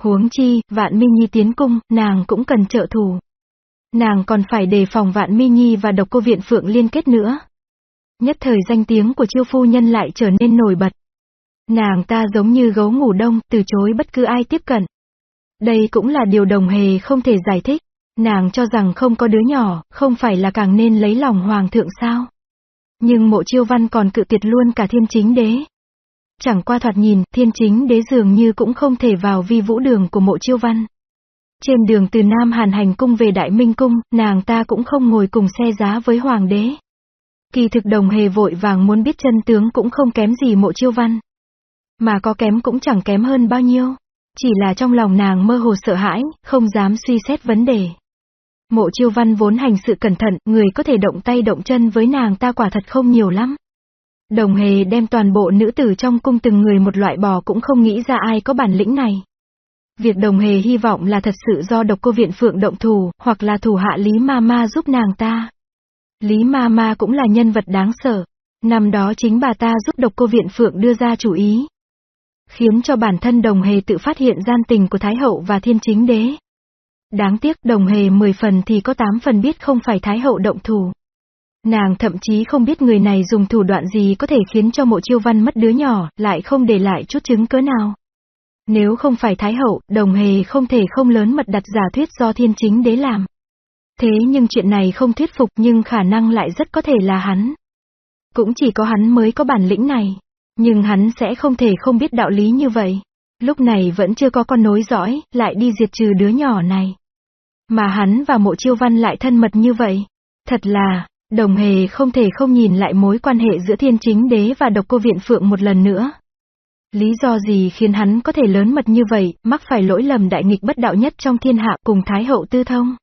Huống chi, vạn mi nhi tiến cung, nàng cũng cần trợ thủ. Nàng còn phải đề phòng vạn mi nhi và độc cô viện phượng liên kết nữa. Nhất thời danh tiếng của chiêu phu nhân lại trở nên nổi bật. Nàng ta giống như gấu ngủ đông, từ chối bất cứ ai tiếp cận. Đây cũng là điều đồng hề không thể giải thích. Nàng cho rằng không có đứa nhỏ, không phải là càng nên lấy lòng hoàng thượng sao. Nhưng mộ chiêu văn còn cự tuyệt luôn cả thiên chính đế. Chẳng qua thoạt nhìn, thiên chính đế dường như cũng không thể vào vi vũ đường của mộ chiêu văn. Trên đường từ Nam Hàn hành cung về Đại Minh Cung, nàng ta cũng không ngồi cùng xe giá với hoàng đế. Kỳ thực đồng hề vội vàng muốn biết chân tướng cũng không kém gì mộ chiêu văn. Mà có kém cũng chẳng kém hơn bao nhiêu. Chỉ là trong lòng nàng mơ hồ sợ hãi, không dám suy xét vấn đề. Mộ chiêu văn vốn hành sự cẩn thận, người có thể động tay động chân với nàng ta quả thật không nhiều lắm. Đồng hề đem toàn bộ nữ tử trong cung từng người một loại bò cũng không nghĩ ra ai có bản lĩnh này. Việc đồng hề hy vọng là thật sự do độc cô viện phượng động thù, hoặc là thủ hạ Lý Ma Ma giúp nàng ta. Lý Ma Ma cũng là nhân vật đáng sợ. Năm đó chính bà ta giúp độc cô viện phượng đưa ra chủ ý. Khiến cho bản thân đồng hề tự phát hiện gian tình của Thái Hậu và Thiên Chính Đế. Đáng tiếc đồng hề 10 phần thì có 8 phần biết không phải Thái Hậu động thủ. Nàng thậm chí không biết người này dùng thủ đoạn gì có thể khiến cho mộ chiêu văn mất đứa nhỏ, lại không để lại chút chứng cớ nào. Nếu không phải Thái Hậu, đồng hề không thể không lớn mật đặt giả thuyết do thiên chính đế làm. Thế nhưng chuyện này không thuyết phục nhưng khả năng lại rất có thể là hắn. Cũng chỉ có hắn mới có bản lĩnh này. Nhưng hắn sẽ không thể không biết đạo lý như vậy. Lúc này vẫn chưa có con nối dõi, lại đi diệt trừ đứa nhỏ này. Mà hắn và mộ chiêu văn lại thân mật như vậy. Thật là, đồng hề không thể không nhìn lại mối quan hệ giữa thiên chính đế và độc cô viện phượng một lần nữa. Lý do gì khiến hắn có thể lớn mật như vậy, mắc phải lỗi lầm đại nghịch bất đạo nhất trong thiên hạ cùng Thái hậu tư thông?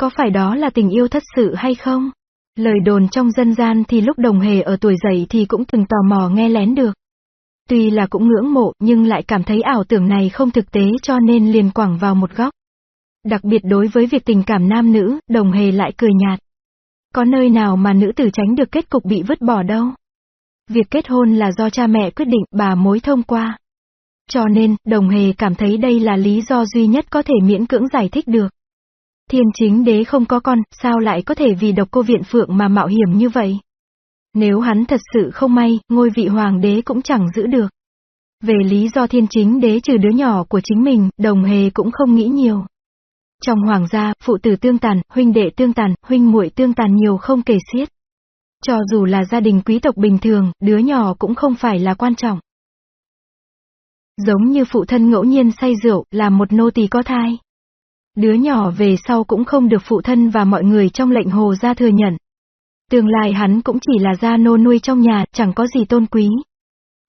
Có phải đó là tình yêu thất sự hay không? Lời đồn trong dân gian thì lúc đồng hề ở tuổi dậy thì cũng từng tò mò nghe lén được. Tuy là cũng ngưỡng mộ nhưng lại cảm thấy ảo tưởng này không thực tế cho nên liền quẳng vào một góc. Đặc biệt đối với việc tình cảm nam nữ, đồng hề lại cười nhạt. Có nơi nào mà nữ tử tránh được kết cục bị vứt bỏ đâu. Việc kết hôn là do cha mẹ quyết định, bà mối thông qua. Cho nên, đồng hề cảm thấy đây là lý do duy nhất có thể miễn cưỡng giải thích được. Thiên chính đế không có con, sao lại có thể vì độc cô viện phượng mà mạo hiểm như vậy? Nếu hắn thật sự không may, ngôi vị hoàng đế cũng chẳng giữ được. Về lý do thiên chính đế trừ đứa nhỏ của chính mình, đồng hề cũng không nghĩ nhiều. Trong hoàng gia, phụ tử tương tàn, huynh đệ tương tàn, huynh muội tương tàn nhiều không kể xiết. Cho dù là gia đình quý tộc bình thường, đứa nhỏ cũng không phải là quan trọng. Giống như phụ thân ngẫu nhiên say rượu, làm một nô tỳ có thai. Đứa nhỏ về sau cũng không được phụ thân và mọi người trong lệnh hồ ra thừa nhận. Tương lai hắn cũng chỉ là gia nô nuôi trong nhà, chẳng có gì tôn quý.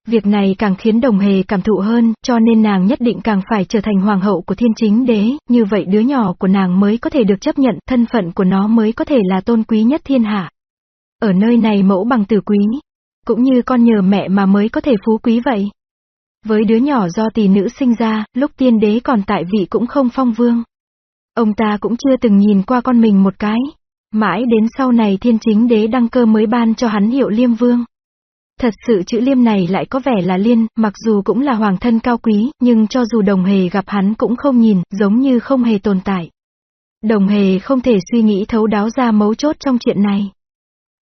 Việc này càng khiến đồng hề cảm thụ hơn, cho nên nàng nhất định càng phải trở thành hoàng hậu của thiên chính đế, như vậy đứa nhỏ của nàng mới có thể được chấp nhận, thân phận của nó mới có thể là tôn quý nhất thiên hạ. Ở nơi này mẫu bằng tử quý, cũng như con nhờ mẹ mà mới có thể phú quý vậy. Với đứa nhỏ do tỷ nữ sinh ra, lúc tiên đế còn tại vị cũng không phong vương. Ông ta cũng chưa từng nhìn qua con mình một cái. Mãi đến sau này thiên chính đế đăng cơ mới ban cho hắn hiệu liêm vương. Thật sự chữ liêm này lại có vẻ là liên, mặc dù cũng là hoàng thân cao quý, nhưng cho dù đồng hề gặp hắn cũng không nhìn, giống như không hề tồn tại. Đồng hề không thể suy nghĩ thấu đáo ra mấu chốt trong chuyện này.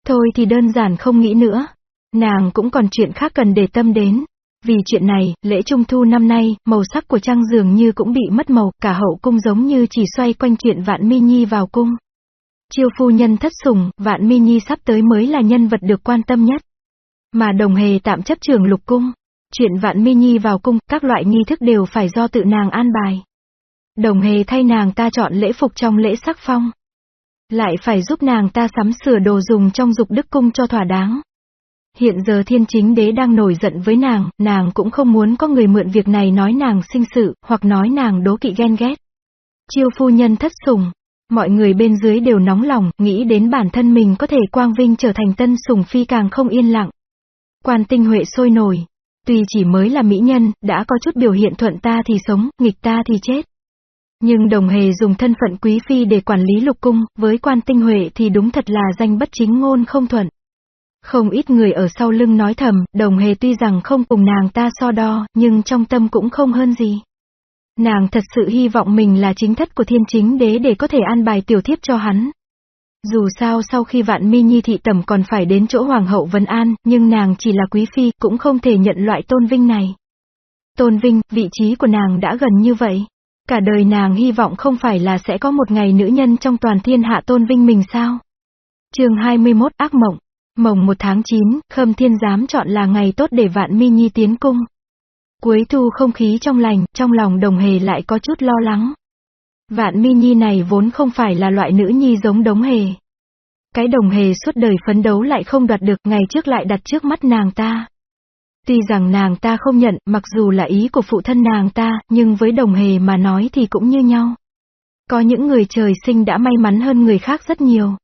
Thôi thì đơn giản không nghĩ nữa. Nàng cũng còn chuyện khác cần để tâm đến. Vì chuyện này, lễ trung thu năm nay, màu sắc của trăng dường như cũng bị mất màu, cả hậu cung giống như chỉ xoay quanh chuyện vạn mi nhi vào cung. Chiêu phu nhân thất sủng vạn mi nhi sắp tới mới là nhân vật được quan tâm nhất. Mà đồng hề tạm chấp trường lục cung. Chuyện vạn mi nhi vào cung, các loại nghi thức đều phải do tự nàng an bài. Đồng hề thay nàng ta chọn lễ phục trong lễ sắc phong. Lại phải giúp nàng ta sắm sửa đồ dùng trong dục đức cung cho thỏa đáng. Hiện giờ thiên chính đế đang nổi giận với nàng, nàng cũng không muốn có người mượn việc này nói nàng sinh sự, hoặc nói nàng đố kỵ ghen ghét. Chiêu phu nhân thất sủng. Mọi người bên dưới đều nóng lòng, nghĩ đến bản thân mình có thể quang vinh trở thành tân sủng phi càng không yên lặng. Quan tinh huệ sôi nổi. Tuy chỉ mới là mỹ nhân, đã có chút biểu hiện thuận ta thì sống, nghịch ta thì chết. Nhưng đồng hề dùng thân phận quý phi để quản lý lục cung, với quan tinh huệ thì đúng thật là danh bất chính ngôn không thuận. Không ít người ở sau lưng nói thầm, đồng hề tuy rằng không cùng nàng ta so đo, nhưng trong tâm cũng không hơn gì. Nàng thật sự hy vọng mình là chính thất của thiên chính đế để có thể an bài tiểu thiếp cho hắn. Dù sao sau khi vạn mi nhi thị tẩm còn phải đến chỗ hoàng hậu Vân An, nhưng nàng chỉ là quý phi, cũng không thể nhận loại tôn vinh này. Tôn vinh, vị trí của nàng đã gần như vậy. Cả đời nàng hy vọng không phải là sẽ có một ngày nữ nhân trong toàn thiên hạ tôn vinh mình sao. chương 21 ác mộng. Mồng một tháng 9, Khâm Thiên Giám chọn là ngày tốt để Vạn Mi Nhi tiến cung. Cuối thu không khí trong lành, trong lòng đồng hề lại có chút lo lắng. Vạn Mi Nhi này vốn không phải là loại nữ nhi giống đống hề. Cái đồng hề suốt đời phấn đấu lại không đoạt được, ngày trước lại đặt trước mắt nàng ta. Tuy rằng nàng ta không nhận, mặc dù là ý của phụ thân nàng ta, nhưng với đồng hề mà nói thì cũng như nhau. Có những người trời sinh đã may mắn hơn người khác rất nhiều.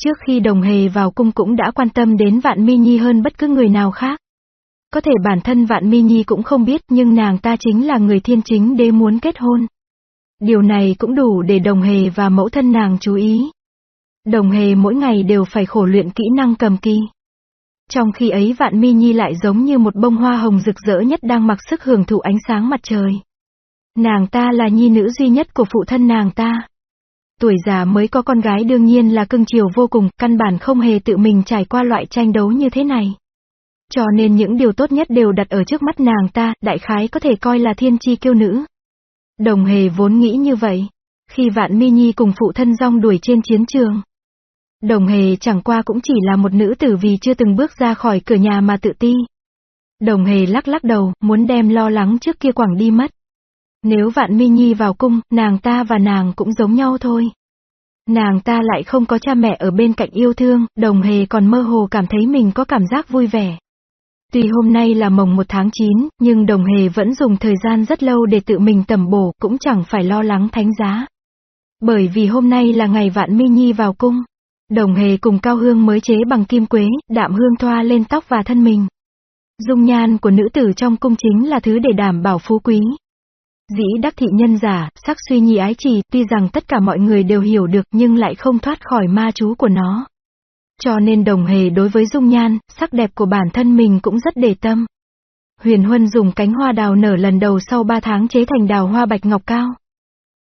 Trước khi đồng hề vào cung cũng đã quan tâm đến vạn mi nhi hơn bất cứ người nào khác. Có thể bản thân vạn mi nhi cũng không biết, nhưng nàng ta chính là người thiên chính đế muốn kết hôn. Điều này cũng đủ để đồng hề và mẫu thân nàng chú ý. Đồng hề mỗi ngày đều phải khổ luyện kỹ năng cầm kỳ. Trong khi ấy vạn mi nhi lại giống như một bông hoa hồng rực rỡ nhất đang mặc sức hưởng thụ ánh sáng mặt trời. Nàng ta là nhi nữ duy nhất của phụ thân nàng ta. Tuổi già mới có con gái đương nhiên là cưng chiều vô cùng, căn bản không hề tự mình trải qua loại tranh đấu như thế này. Cho nên những điều tốt nhất đều đặt ở trước mắt nàng ta, đại khái có thể coi là thiên chi kiêu nữ. Đồng hề vốn nghĩ như vậy. Khi vạn mi nhi cùng phụ thân rong đuổi trên chiến trường. Đồng hề chẳng qua cũng chỉ là một nữ tử vì chưa từng bước ra khỏi cửa nhà mà tự ti. Đồng hề lắc lắc đầu, muốn đem lo lắng trước kia quảng đi mất. Nếu vạn mi nhi vào cung, nàng ta và nàng cũng giống nhau thôi. Nàng ta lại không có cha mẹ ở bên cạnh yêu thương, đồng hề còn mơ hồ cảm thấy mình có cảm giác vui vẻ. Tuy hôm nay là mồng một tháng 9, nhưng đồng hề vẫn dùng thời gian rất lâu để tự mình tẩm bổ, cũng chẳng phải lo lắng thánh giá. Bởi vì hôm nay là ngày vạn mi nhi vào cung. Đồng hề cùng cao hương mới chế bằng kim quế, đạm hương thoa lên tóc và thân mình. Dung nhan của nữ tử trong cung chính là thứ để đảm bảo phú quý. Dĩ đắc thị nhân giả, sắc suy nhi ái trì, tuy rằng tất cả mọi người đều hiểu được nhưng lại không thoát khỏi ma chú của nó. Cho nên đồng hề đối với dung nhan, sắc đẹp của bản thân mình cũng rất để tâm. Huyền Huân dùng cánh hoa đào nở lần đầu sau 3 tháng chế thành đào hoa bạch ngọc cao.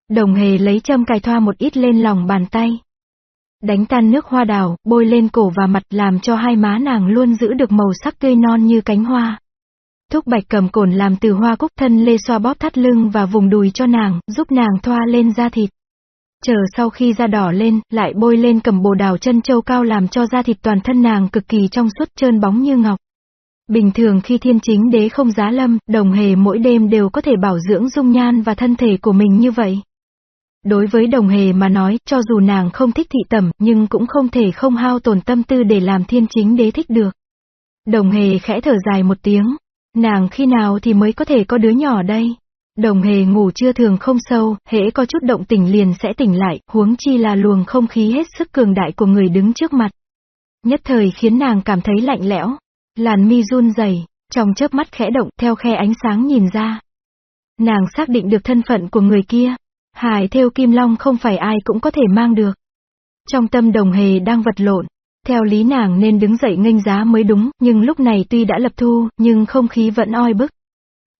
Đồng hề lấy châm cài thoa một ít lên lòng bàn tay. Đánh tan nước hoa đào, bôi lên cổ và mặt làm cho hai má nàng luôn giữ được màu sắc tươi non như cánh hoa. Thúc bạch cầm cồn làm từ hoa cúc thân lê xoa bóp thắt lưng và vùng đùi cho nàng, giúp nàng thoa lên da thịt. Chờ sau khi da đỏ lên, lại bôi lên cầm bồ đào chân châu cao làm cho da thịt toàn thân nàng cực kỳ trong suốt trơn bóng như ngọc. Bình thường khi thiên chính đế không giá lâm, đồng hề mỗi đêm đều có thể bảo dưỡng dung nhan và thân thể của mình như vậy. Đối với đồng hề mà nói, cho dù nàng không thích thị tẩm, nhưng cũng không thể không hao tổn tâm tư để làm thiên chính đế thích được. Đồng hề khẽ thở dài một tiếng, Nàng khi nào thì mới có thể có đứa nhỏ đây? Đồng hề ngủ chưa thường không sâu, hễ có chút động tỉnh liền sẽ tỉnh lại, huống chi là luồng không khí hết sức cường đại của người đứng trước mặt. Nhất thời khiến nàng cảm thấy lạnh lẽo. Làn mi run rẩy, trong chớp mắt khẽ động theo khe ánh sáng nhìn ra. Nàng xác định được thân phận của người kia. Hải theo kim long không phải ai cũng có thể mang được. Trong tâm đồng hề đang vật lộn, theo lý nàng nên đứng dậy nghênh giá mới đúng, nhưng lúc này tuy đã lập thu, nhưng không khí vẫn oi bức.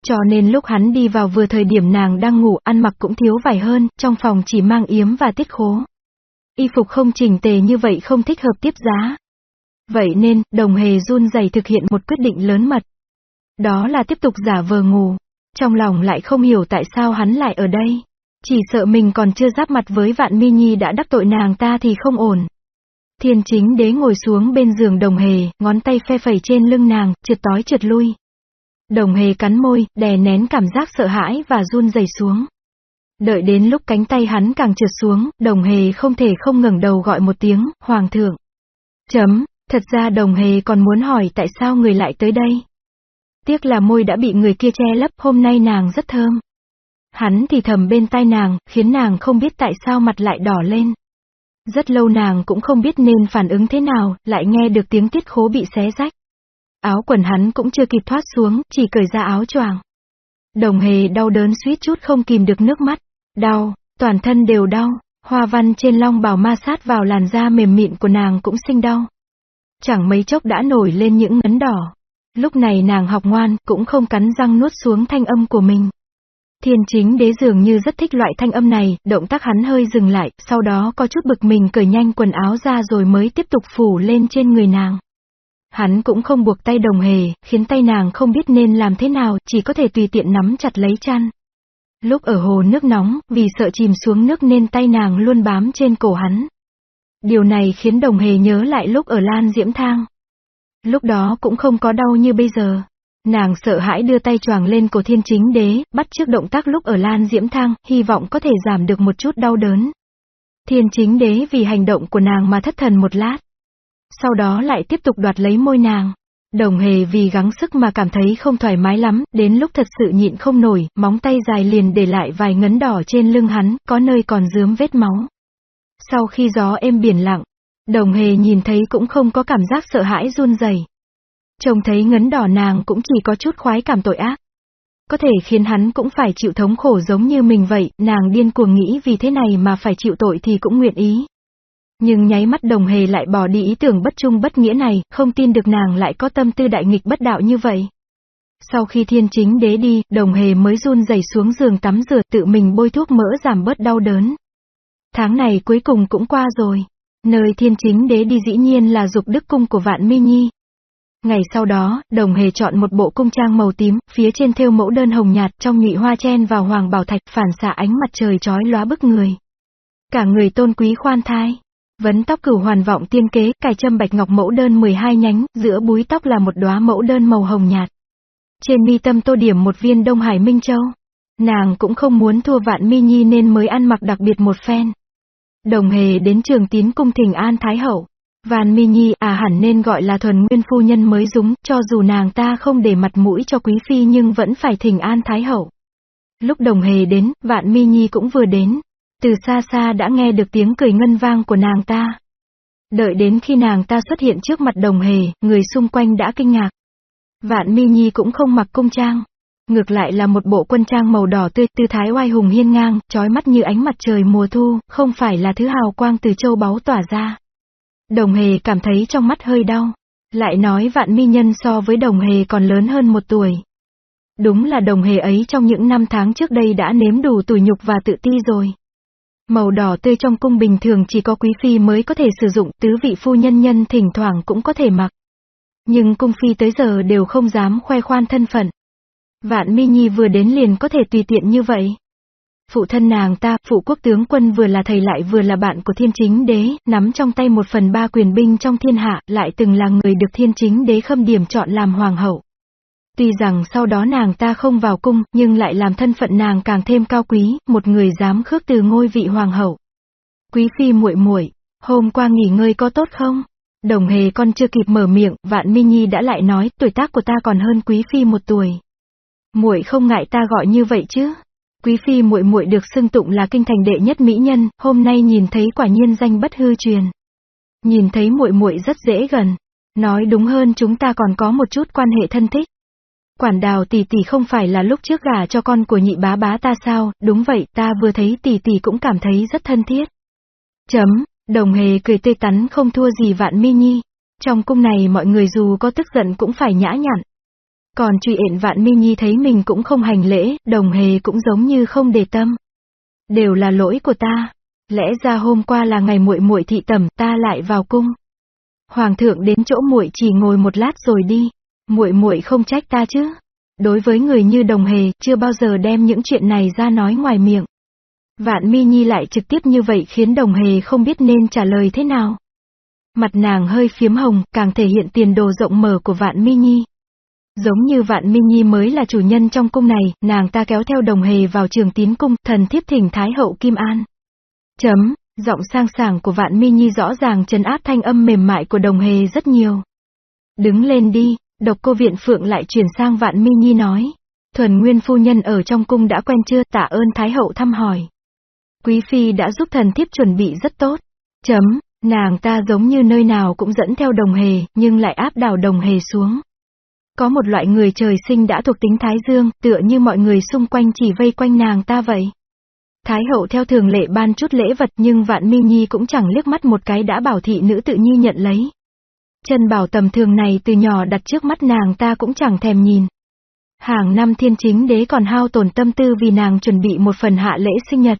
Cho nên lúc hắn đi vào vừa thời điểm nàng đang ngủ, ăn mặc cũng thiếu vải hơn, trong phòng chỉ mang yếm và tiết khố. Y phục không chỉnh tề như vậy không thích hợp tiếp giá. Vậy nên, đồng hề run rẩy thực hiện một quyết định lớn mật. Đó là tiếp tục giả vờ ngủ. Trong lòng lại không hiểu tại sao hắn lại ở đây. Chỉ sợ mình còn chưa giáp mặt với vạn mi nhi đã đắc tội nàng ta thì không ổn. Thiên chính đế ngồi xuống bên giường đồng hề, ngón tay phe phẩy trên lưng nàng, trượt tói trượt lui. Đồng hề cắn môi, đè nén cảm giác sợ hãi và run rẩy xuống. Đợi đến lúc cánh tay hắn càng trượt xuống, đồng hề không thể không ngẩng đầu gọi một tiếng, hoàng thượng. Chấm, thật ra đồng hề còn muốn hỏi tại sao người lại tới đây. Tiếc là môi đã bị người kia che lấp, hôm nay nàng rất thơm. Hắn thì thầm bên tai nàng, khiến nàng không biết tại sao mặt lại đỏ lên. Rất lâu nàng cũng không biết nên phản ứng thế nào, lại nghe được tiếng tiết khố bị xé rách. Áo quần hắn cũng chưa kịp thoát xuống, chỉ cởi ra áo choàng. Đồng hề đau đớn suýt chút không kìm được nước mắt. Đau, toàn thân đều đau, hoa văn trên long bào ma sát vào làn da mềm mịn của nàng cũng sinh đau. Chẳng mấy chốc đã nổi lên những ngấn đỏ. Lúc này nàng học ngoan, cũng không cắn răng nuốt xuống thanh âm của mình. Thiên chính đế dường như rất thích loại thanh âm này, động tác hắn hơi dừng lại, sau đó có chút bực mình cởi nhanh quần áo ra rồi mới tiếp tục phủ lên trên người nàng. Hắn cũng không buộc tay đồng hề, khiến tay nàng không biết nên làm thế nào, chỉ có thể tùy tiện nắm chặt lấy chăn. Lúc ở hồ nước nóng, vì sợ chìm xuống nước nên tay nàng luôn bám trên cổ hắn. Điều này khiến đồng hề nhớ lại lúc ở Lan Diễm Thang. Lúc đó cũng không có đau như bây giờ. Nàng sợ hãi đưa tay choàng lên cổ thiên chính đế, bắt trước động tác lúc ở Lan Diễm Thang, hy vọng có thể giảm được một chút đau đớn. Thiên chính đế vì hành động của nàng mà thất thần một lát. Sau đó lại tiếp tục đoạt lấy môi nàng. Đồng hề vì gắng sức mà cảm thấy không thoải mái lắm, đến lúc thật sự nhịn không nổi, móng tay dài liền để lại vài ngấn đỏ trên lưng hắn, có nơi còn dướm vết máu. Sau khi gió êm biển lặng, đồng hề nhìn thấy cũng không có cảm giác sợ hãi run rẩy. Trông thấy ngấn đỏ nàng cũng chỉ có chút khoái cảm tội ác. Có thể khiến hắn cũng phải chịu thống khổ giống như mình vậy, nàng điên cuồng nghĩ vì thế này mà phải chịu tội thì cũng nguyện ý. Nhưng nháy mắt đồng hề lại bỏ đi ý tưởng bất trung bất nghĩa này, không tin được nàng lại có tâm tư đại nghịch bất đạo như vậy. Sau khi thiên chính đế đi, đồng hề mới run rẩy xuống giường tắm rửa tự mình bôi thuốc mỡ giảm bớt đau đớn. Tháng này cuối cùng cũng qua rồi. Nơi thiên chính đế đi dĩ nhiên là dục đức cung của vạn mi nhi. Ngày sau đó, đồng hề chọn một bộ cung trang màu tím, phía trên thêu mẫu đơn hồng nhạt trong nhụy hoa chen vào hoàng bảo thạch phản xạ ánh mặt trời chói lóa bức người. Cả người tôn quý khoan thai. Vấn tóc cửu hoàn vọng tiên kế, cài châm bạch ngọc mẫu đơn 12 nhánh, giữa búi tóc là một đóa mẫu đơn màu hồng nhạt. Trên mi tâm tô điểm một viên Đông Hải Minh Châu. Nàng cũng không muốn thua vạn mi nhi nên mới ăn mặc đặc biệt một phen. Đồng hề đến trường tín cung thỉnh an Thái Hậu. Vạn mi nhi à hẳn nên gọi là thuần nguyên phu nhân mới đúng, cho dù nàng ta không để mặt mũi cho quý phi nhưng vẫn phải thỉnh an Thái Hậu. Lúc đồng hề đến, vạn mi nhi cũng vừa đến, từ xa xa đã nghe được tiếng cười ngân vang của nàng ta. Đợi đến khi nàng ta xuất hiện trước mặt đồng hề, người xung quanh đã kinh ngạc. Vạn mi nhi cũng không mặc cung trang. Ngược lại là một bộ quân trang màu đỏ tươi, tư thái oai hùng hiên ngang, trói mắt như ánh mặt trời mùa thu, không phải là thứ hào quang từ châu báu tỏa ra. Đồng hề cảm thấy trong mắt hơi đau. Lại nói vạn mi nhân so với đồng hề còn lớn hơn một tuổi. Đúng là đồng hề ấy trong những năm tháng trước đây đã nếm đủ tủi nhục và tự ti rồi. Màu đỏ tươi trong cung bình thường chỉ có quý phi mới có thể sử dụng, tứ vị phu nhân nhân thỉnh thoảng cũng có thể mặc. Nhưng cung phi tới giờ đều không dám khoe khoan thân phận. Vạn mi nhi vừa đến liền có thể tùy tiện như vậy. Phụ thân nàng ta, phụ quốc tướng quân vừa là thầy lại vừa là bạn của thiên chính đế, nắm trong tay một phần ba quyền binh trong thiên hạ, lại từng là người được thiên chính đế khâm điểm chọn làm hoàng hậu. Tuy rằng sau đó nàng ta không vào cung, nhưng lại làm thân phận nàng càng thêm cao quý, một người dám khước từ ngôi vị hoàng hậu. Quý phi muội muội, hôm qua nghỉ ngơi có tốt không? Đồng hề con chưa kịp mở miệng, Vạn Mi Nhi đã lại nói, tuổi tác của ta còn hơn quý phi một tuổi. Muội không ngại ta gọi như vậy chứ? Quý phi muội muội được xưng tụng là kinh thành đệ nhất mỹ nhân, hôm nay nhìn thấy quả nhiên danh bất hư truyền. Nhìn thấy muội muội rất dễ gần. Nói đúng hơn chúng ta còn có một chút quan hệ thân thích. Quản đào tỷ tỷ không phải là lúc trước gả cho con của nhị bá bá ta sao, đúng vậy, ta vừa thấy tỷ tỷ cũng cảm thấy rất thân thiết. Chấm, đồng hề cười tươi tắn không thua gì vạn mi nhi. Trong cung này mọi người dù có tức giận cũng phải nhã nhặn. Còn truy ện vạn mi nhi thấy mình cũng không hành lễ, đồng hề cũng giống như không để tâm. Đều là lỗi của ta. Lẽ ra hôm qua là ngày muội muội thị tẩm, ta lại vào cung. Hoàng thượng đến chỗ muội chỉ ngồi một lát rồi đi. Muội muội không trách ta chứ? Đối với người như đồng hề, chưa bao giờ đem những chuyện này ra nói ngoài miệng. Vạn mi nhi lại trực tiếp như vậy khiến đồng hề không biết nên trả lời thế nào. Mặt nàng hơi phiếm hồng, càng thể hiện tiền đồ rộng mở của vạn mi nhi. Giống như Vạn Minh Nhi mới là chủ nhân trong cung này, nàng ta kéo theo đồng hề vào trường tín cung, thần thiếp thỉnh Thái hậu Kim An. Chấm, giọng sang sảng của Vạn Minh Nhi rõ ràng trấn áp thanh âm mềm mại của đồng hề rất nhiều. Đứng lên đi, độc cô viện phượng lại chuyển sang Vạn Minh Nhi nói. Thuần Nguyên phu nhân ở trong cung đã quen chưa tạ ơn Thái hậu thăm hỏi. Quý phi đã giúp thần thiếp chuẩn bị rất tốt. Chấm, nàng ta giống như nơi nào cũng dẫn theo đồng hề, nhưng lại áp đảo đồng hề xuống. Có một loại người trời sinh đã thuộc tính Thái Dương, tựa như mọi người xung quanh chỉ vây quanh nàng ta vậy. Thái hậu theo thường lệ ban chút lễ vật nhưng vạn mi nhi cũng chẳng liếc mắt một cái đã bảo thị nữ tự nhi nhận lấy. Chân bảo tầm thường này từ nhỏ đặt trước mắt nàng ta cũng chẳng thèm nhìn. Hàng năm thiên chính đế còn hao tổn tâm tư vì nàng chuẩn bị một phần hạ lễ sinh nhật.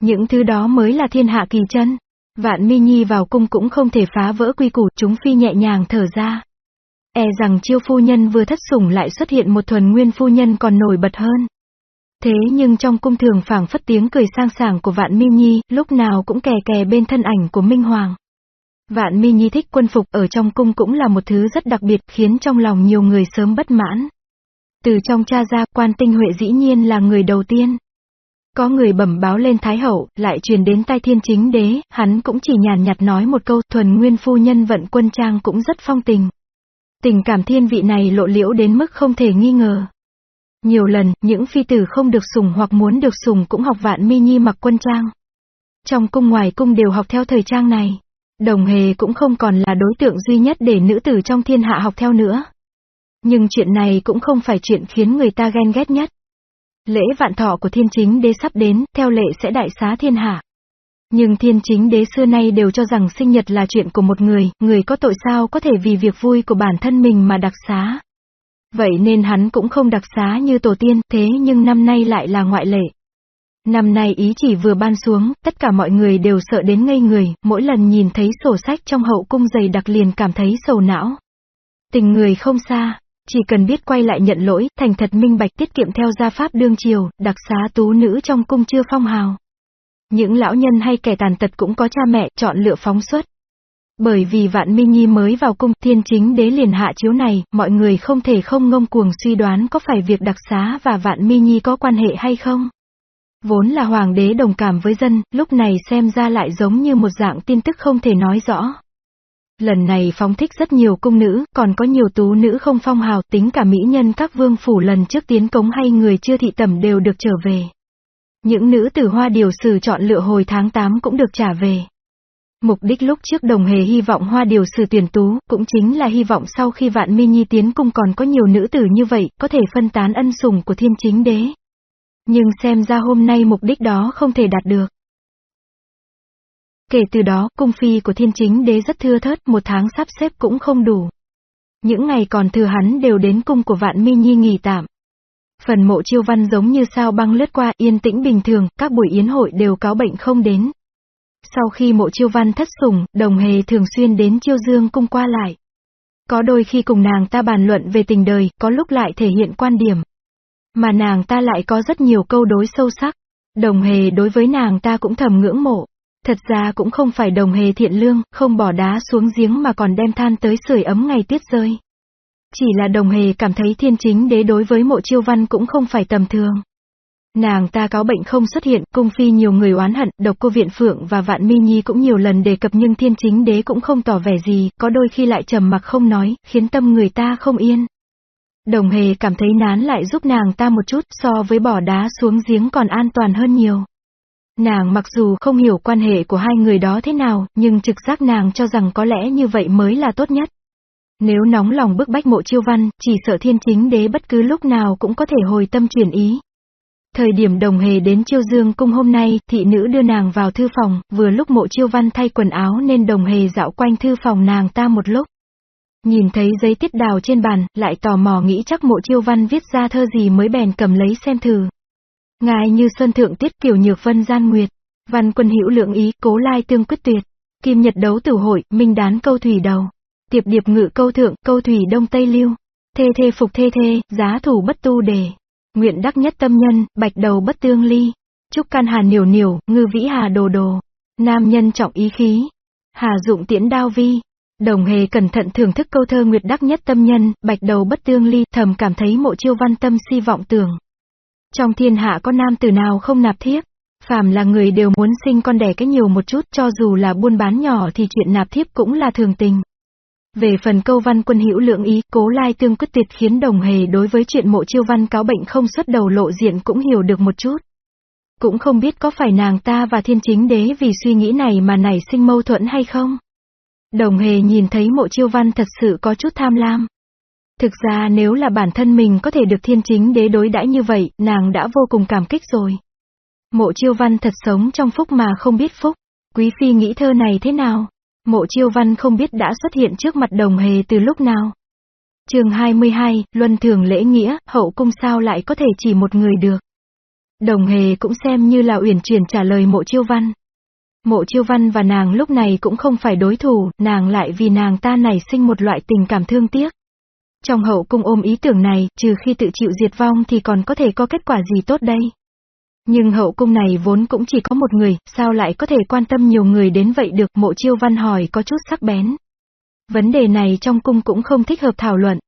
Những thứ đó mới là thiên hạ kỳ chân. Vạn mi nhi vào cung cũng không thể phá vỡ quy củ, chúng phi nhẹ nhàng thở ra. E rằng chiêu phu nhân vừa thất sủng lại xuất hiện một thuần nguyên phu nhân còn nổi bật hơn. Thế nhưng trong cung thường phảng phất tiếng cười sang sảng của Vạn Mi Nhi, lúc nào cũng kè kè bên thân ảnh của Minh Hoàng. Vạn Mi Nhi thích quân phục ở trong cung cũng là một thứ rất đặc biệt khiến trong lòng nhiều người sớm bất mãn. Từ trong cha ra, quan tinh huệ dĩ nhiên là người đầu tiên. Có người bẩm báo lên Thái Hậu, lại truyền đến tai thiên chính đế, hắn cũng chỉ nhàn nhạt nói một câu thuần nguyên phu nhân vận quân trang cũng rất phong tình. Tình cảm thiên vị này lộ liễu đến mức không thể nghi ngờ. Nhiều lần, những phi tử không được sùng hoặc muốn được sùng cũng học vạn mi nhi mặc quân trang. Trong cung ngoài cung đều học theo thời trang này. Đồng hề cũng không còn là đối tượng duy nhất để nữ tử trong thiên hạ học theo nữa. Nhưng chuyện này cũng không phải chuyện khiến người ta ghen ghét nhất. Lễ vạn thọ của thiên chính đế sắp đến, theo lệ sẽ đại xá thiên hạ. Nhưng thiên chính đế xưa nay đều cho rằng sinh nhật là chuyện của một người, người có tội sao có thể vì việc vui của bản thân mình mà đặc xá. Vậy nên hắn cũng không đặc xá như tổ tiên, thế nhưng năm nay lại là ngoại lệ. Năm nay ý chỉ vừa ban xuống, tất cả mọi người đều sợ đến ngây người, mỗi lần nhìn thấy sổ sách trong hậu cung dày đặc liền cảm thấy sầu não. Tình người không xa, chỉ cần biết quay lại nhận lỗi, thành thật minh bạch tiết kiệm theo gia pháp đương triều, đặc xá tú nữ trong cung chưa phong hào. Những lão nhân hay kẻ tàn tật cũng có cha mẹ, chọn lựa phóng xuất. Bởi vì Vạn Minh Nhi mới vào cung, thiên chính đế liền hạ chiếu này, mọi người không thể không ngông cuồng suy đoán có phải việc đặc xá và Vạn Minh Nhi có quan hệ hay không. Vốn là hoàng đế đồng cảm với dân, lúc này xem ra lại giống như một dạng tin tức không thể nói rõ. Lần này phóng thích rất nhiều cung nữ, còn có nhiều tú nữ không phong hào, tính cả mỹ nhân các vương phủ lần trước tiến cống hay người chưa thị tẩm đều được trở về. Những nữ tử hoa điều sử chọn lựa hồi tháng 8 cũng được trả về. Mục đích lúc trước đồng hề hy vọng hoa điều sử tuyển tú, cũng chính là hy vọng sau khi vạn mi nhi tiến cung còn có nhiều nữ tử như vậy, có thể phân tán ân sủng của thiên chính đế. Nhưng xem ra hôm nay mục đích đó không thể đạt được. Kể từ đó, cung phi của thiên chính đế rất thưa thớt, một tháng sắp xếp cũng không đủ. Những ngày còn thừa hắn đều đến cung của vạn mi nhi nghỉ tạm. Phần mộ chiêu văn giống như sao băng lướt qua, yên tĩnh bình thường, các buổi yến hội đều cáo bệnh không đến. Sau khi mộ chiêu văn thất sủng, đồng hề thường xuyên đến chiêu dương cung qua lại. Có đôi khi cùng nàng ta bàn luận về tình đời, có lúc lại thể hiện quan điểm. Mà nàng ta lại có rất nhiều câu đối sâu sắc. Đồng hề đối với nàng ta cũng thầm ngưỡng mộ. Thật ra cũng không phải đồng hề thiện lương, không bỏ đá xuống giếng mà còn đem than tới sưởi ấm ngày tiết rơi. Chỉ là đồng hề cảm thấy thiên chính đế đối với mộ chiêu văn cũng không phải tầm thường. Nàng ta cáo bệnh không xuất hiện, cung phi nhiều người oán hận, độc cô viện phượng và vạn mi nhi cũng nhiều lần đề cập nhưng thiên chính đế cũng không tỏ vẻ gì, có đôi khi lại trầm mặc không nói, khiến tâm người ta không yên. Đồng hề cảm thấy nán lại giúp nàng ta một chút so với bỏ đá xuống giếng còn an toàn hơn nhiều. Nàng mặc dù không hiểu quan hệ của hai người đó thế nào, nhưng trực giác nàng cho rằng có lẽ như vậy mới là tốt nhất. Nếu nóng lòng bức bách mộ chiêu văn, chỉ sợ thiên chính đế bất cứ lúc nào cũng có thể hồi tâm chuyển ý. Thời điểm đồng hề đến chiêu dương cung hôm nay, thị nữ đưa nàng vào thư phòng, vừa lúc mộ chiêu văn thay quần áo nên đồng hề dạo quanh thư phòng nàng ta một lúc. Nhìn thấy giấy tiết đào trên bàn, lại tò mò nghĩ chắc mộ chiêu văn viết ra thơ gì mới bèn cầm lấy xem thử. Ngài như xuân thượng tiết kiểu nhược vân gian nguyệt, văn quân hữu lượng ý, cố lai tương quyết tuyệt, kim nhật đấu tử hội, minh đán câu thủy đầu. Tiệp điệp ngự câu thượng, câu thủy đông tây lưu. Thê thê phục thê thê, giá thủ bất tu đề. Nguyện đắc nhất tâm nhân, bạch đầu bất tương ly. Trúc can hà niểu niểu, ngư vĩ hà đồ đồ. Nam nhân trọng ý khí. Hà dụng tiễn đao vi. Đồng hề cẩn thận thưởng thức câu thơ nguyệt đắc nhất tâm nhân, bạch đầu bất tương ly, thầm cảm thấy mộ chiêu văn tâm si vọng tưởng. Trong thiên hạ có nam tử nào không nạp thiếp? Phàm là người đều muốn sinh con đẻ cái nhiều một chút, cho dù là buôn bán nhỏ thì chuyện nạp thiếp cũng là thường tình. Về phần câu văn quân hữu lượng ý, cố lai tương quyết tuyệt khiến đồng hề đối với chuyện mộ chiêu văn cáo bệnh không xuất đầu lộ diện cũng hiểu được một chút. Cũng không biết có phải nàng ta và thiên chính đế vì suy nghĩ này mà nảy sinh mâu thuẫn hay không. Đồng hề nhìn thấy mộ chiêu văn thật sự có chút tham lam. Thực ra nếu là bản thân mình có thể được thiên chính đế đối đãi như vậy, nàng đã vô cùng cảm kích rồi. Mộ chiêu văn thật sống trong phúc mà không biết phúc. Quý phi nghĩ thơ này thế nào? Mộ chiêu văn không biết đã xuất hiện trước mặt đồng hề từ lúc nào. chương 22, Luân thường lễ nghĩa, hậu cung sao lại có thể chỉ một người được. Đồng hề cũng xem như là uyển chuyển trả lời mộ chiêu văn. Mộ chiêu văn và nàng lúc này cũng không phải đối thủ, nàng lại vì nàng ta nảy sinh một loại tình cảm thương tiếc. Trong hậu cung ôm ý tưởng này, trừ khi tự chịu diệt vong thì còn có thể có kết quả gì tốt đây? Nhưng hậu cung này vốn cũng chỉ có một người, sao lại có thể quan tâm nhiều người đến vậy được mộ chiêu văn hỏi có chút sắc bén. Vấn đề này trong cung cũng không thích hợp thảo luận.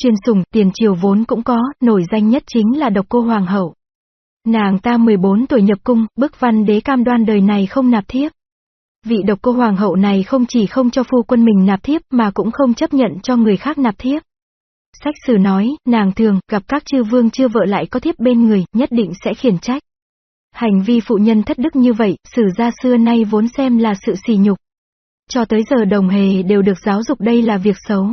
Chuyên sùng, tiền triều vốn cũng có, nổi danh nhất chính là độc cô hoàng hậu. Nàng ta 14 tuổi nhập cung, bức văn đế cam đoan đời này không nạp thiếp. Vị độc cô hoàng hậu này không chỉ không cho phu quân mình nạp thiếp mà cũng không chấp nhận cho người khác nạp thiếp. Sách sử nói, nàng thường, gặp các chư vương chưa vợ lại có thiếp bên người, nhất định sẽ khiển trách. Hành vi phụ nhân thất đức như vậy, sử gia xưa nay vốn xem là sự sỉ nhục. Cho tới giờ đồng hề đều được giáo dục đây là việc xấu.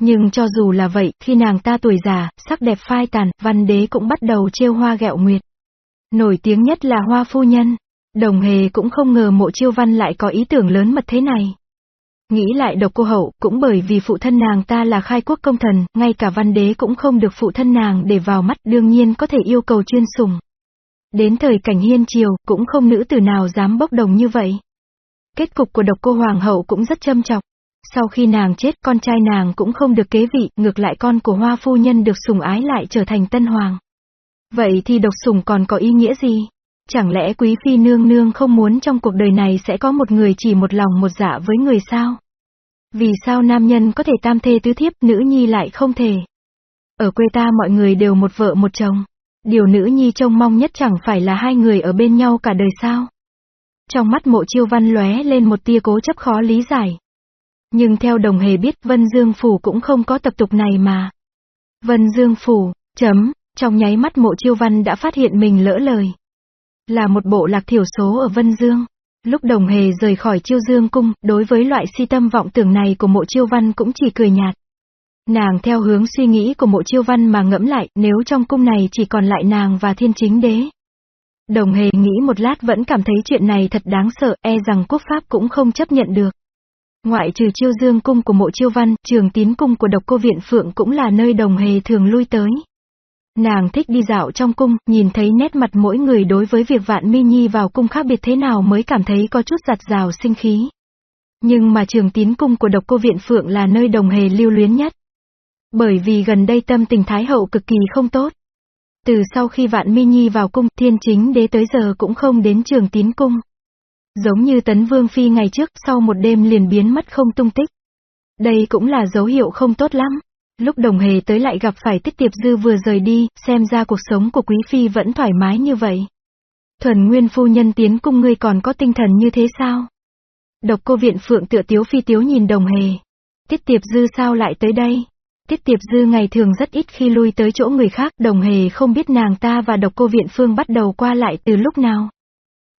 Nhưng cho dù là vậy, khi nàng ta tuổi già, sắc đẹp phai tàn, văn đế cũng bắt đầu trêu hoa gẹo nguyệt. Nổi tiếng nhất là hoa phu nhân. Đồng hề cũng không ngờ mộ chiêu văn lại có ý tưởng lớn mật thế này. Nghĩ lại độc cô hậu, cũng bởi vì phụ thân nàng ta là khai quốc công thần, ngay cả văn đế cũng không được phụ thân nàng để vào mắt đương nhiên có thể yêu cầu chuyên sùng. Đến thời cảnh hiên triều, cũng không nữ tử nào dám bốc đồng như vậy. Kết cục của độc cô hoàng hậu cũng rất châm chọc. Sau khi nàng chết, con trai nàng cũng không được kế vị, ngược lại con của hoa phu nhân được sủng ái lại trở thành tân hoàng. Vậy thì độc sủng còn có ý nghĩa gì? Chẳng lẽ quý phi nương nương không muốn trong cuộc đời này sẽ có một người chỉ một lòng một dạ với người sao? Vì sao nam nhân có thể tam thê tứ thiếp, nữ nhi lại không thể? Ở quê ta mọi người đều một vợ một chồng. Điều nữ nhi trông mong nhất chẳng phải là hai người ở bên nhau cả đời sao. Trong mắt mộ chiêu văn lóe lên một tia cố chấp khó lý giải. Nhưng theo đồng hề biết Vân Dương Phủ cũng không có tập tục này mà. Vân Dương Phủ, chấm, trong nháy mắt mộ chiêu văn đã phát hiện mình lỡ lời. Là một bộ lạc thiểu số ở Vân Dương. Lúc đồng hề rời khỏi chiêu dương cung, đối với loại si tâm vọng tưởng này của mộ chiêu văn cũng chỉ cười nhạt. Nàng theo hướng suy nghĩ của mộ chiêu văn mà ngẫm lại, nếu trong cung này chỉ còn lại nàng và thiên chính đế. Đồng hề nghĩ một lát vẫn cảm thấy chuyện này thật đáng sợ, e rằng quốc pháp cũng không chấp nhận được. Ngoại trừ chiêu dương cung của mộ chiêu văn, trường tín cung của độc cô viện phượng cũng là nơi đồng hề thường lui tới. Nàng thích đi dạo trong cung, nhìn thấy nét mặt mỗi người đối với việc vạn mi nhi vào cung khác biệt thế nào mới cảm thấy có chút giặt rào sinh khí. Nhưng mà trường tín cung của độc cô viện phượng là nơi đồng hề lưu luyến nhất. Bởi vì gần đây tâm tình Thái Hậu cực kỳ không tốt. Từ sau khi Vạn Mi Nhi vào cung, thiên chính đế tới giờ cũng không đến trường tín cung. Giống như tấn vương phi ngày trước, sau một đêm liền biến mất không tung tích. Đây cũng là dấu hiệu không tốt lắm. Lúc đồng hề tới lại gặp phải tích tiệp dư vừa rời đi, xem ra cuộc sống của quý phi vẫn thoải mái như vậy. Thuần nguyên phu nhân tiến cung ngươi còn có tinh thần như thế sao? Độc cô viện phượng tựa tiếu phi tiếu nhìn đồng hề. Tiết tiệp dư sao lại tới đây? Tiết Tiệp Dư ngày thường rất ít khi lui tới chỗ người khác, đồng hề không biết nàng ta và độc cô viện phương bắt đầu qua lại từ lúc nào.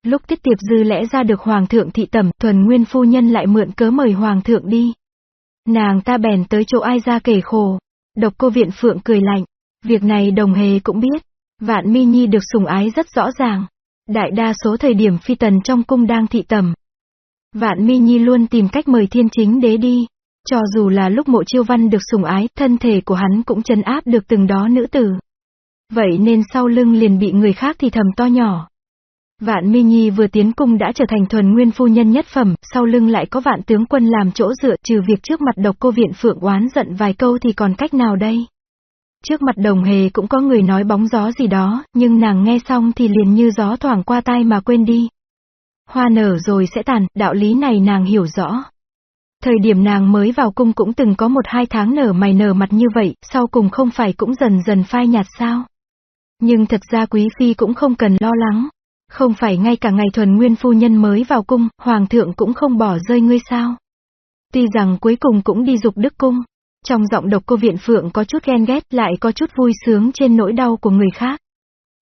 Lúc Tiết Tiệp Dư lẽ ra được Hoàng thượng thị tẩm, thuần nguyên phu nhân lại mượn cớ mời Hoàng thượng đi. Nàng ta bèn tới chỗ ai ra kể khổ. Độc cô viện phượng cười lạnh. Việc này đồng hề cũng biết. Vạn mi nhi được sùng ái rất rõ ràng. Đại đa số thời điểm phi tần trong cung đang thị tẩm. Vạn mi nhi luôn tìm cách mời thiên chính đế đi. Cho dù là lúc mộ chiêu văn được sủng ái, thân thể của hắn cũng chân áp được từng đó nữ tử. Vậy nên sau lưng liền bị người khác thì thầm to nhỏ. Vạn Mi Nhi vừa tiến cung đã trở thành thuần nguyên phu nhân nhất phẩm, sau lưng lại có vạn tướng quân làm chỗ dựa trừ việc trước mặt độc cô viện phượng oán giận vài câu thì còn cách nào đây? Trước mặt đồng hề cũng có người nói bóng gió gì đó, nhưng nàng nghe xong thì liền như gió thoảng qua tai mà quên đi. Hoa nở rồi sẽ tàn, đạo lý này nàng hiểu rõ. Thời điểm nàng mới vào cung cũng từng có một hai tháng nở mày nở mặt như vậy, sau cùng không phải cũng dần dần phai nhạt sao. Nhưng thật ra quý phi cũng không cần lo lắng. Không phải ngay cả ngày thuần nguyên phu nhân mới vào cung, hoàng thượng cũng không bỏ rơi ngươi sao. Tuy rằng cuối cùng cũng đi dục đức cung. Trong giọng độc cô viện phượng có chút ghen ghét lại có chút vui sướng trên nỗi đau của người khác.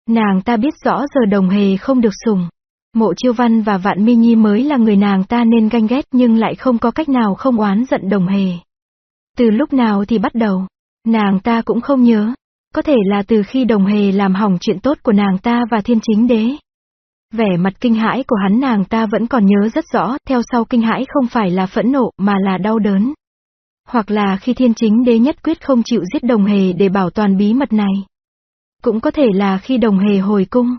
Nàng ta biết rõ giờ đồng hề không được sùng. Mộ chiêu văn và vạn mi nhi mới là người nàng ta nên ganh ghét nhưng lại không có cách nào không oán giận đồng hề. Từ lúc nào thì bắt đầu, nàng ta cũng không nhớ. Có thể là từ khi đồng hề làm hỏng chuyện tốt của nàng ta và thiên chính đế. Vẻ mặt kinh hãi của hắn nàng ta vẫn còn nhớ rất rõ, theo sau kinh hãi không phải là phẫn nộ mà là đau đớn. Hoặc là khi thiên chính đế nhất quyết không chịu giết đồng hề để bảo toàn bí mật này. Cũng có thể là khi đồng hề hồi cung.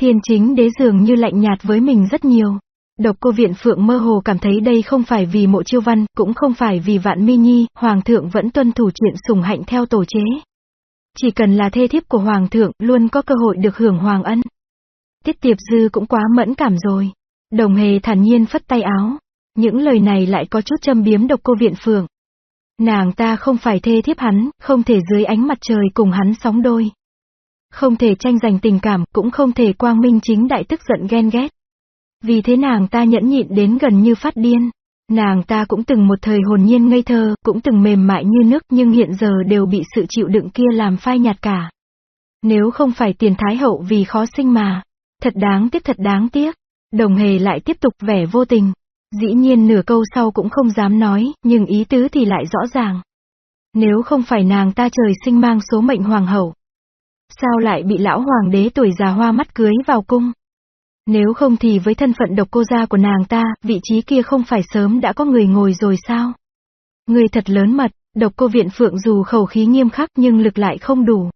Thiên chính đế dường như lạnh nhạt với mình rất nhiều. Độc cô viện phượng mơ hồ cảm thấy đây không phải vì mộ chiêu văn, cũng không phải vì vạn mi nhi, hoàng thượng vẫn tuân thủ chuyện sùng hạnh theo tổ chế. Chỉ cần là thê thiếp của hoàng thượng, luôn có cơ hội được hưởng hoàng ân. Tiết tiệp dư cũng quá mẫn cảm rồi. Đồng hề thản nhiên phất tay áo. Những lời này lại có chút châm biếm độc cô viện phượng. Nàng ta không phải thê thiếp hắn, không thể dưới ánh mặt trời cùng hắn sóng đôi. Không thể tranh giành tình cảm, cũng không thể quang minh chính đại tức giận ghen ghét. Vì thế nàng ta nhẫn nhịn đến gần như phát điên. Nàng ta cũng từng một thời hồn nhiên ngây thơ, cũng từng mềm mại như nước nhưng hiện giờ đều bị sự chịu đựng kia làm phai nhạt cả. Nếu không phải tiền thái hậu vì khó sinh mà. Thật đáng tiếc thật đáng tiếc. Đồng hề lại tiếp tục vẻ vô tình. Dĩ nhiên nửa câu sau cũng không dám nói, nhưng ý tứ thì lại rõ ràng. Nếu không phải nàng ta trời sinh mang số mệnh hoàng hậu. Sao lại bị lão hoàng đế tuổi già hoa mắt cưới vào cung? Nếu không thì với thân phận độc cô gia của nàng ta, vị trí kia không phải sớm đã có người ngồi rồi sao? Người thật lớn mật, độc cô viện phượng dù khẩu khí nghiêm khắc nhưng lực lại không đủ.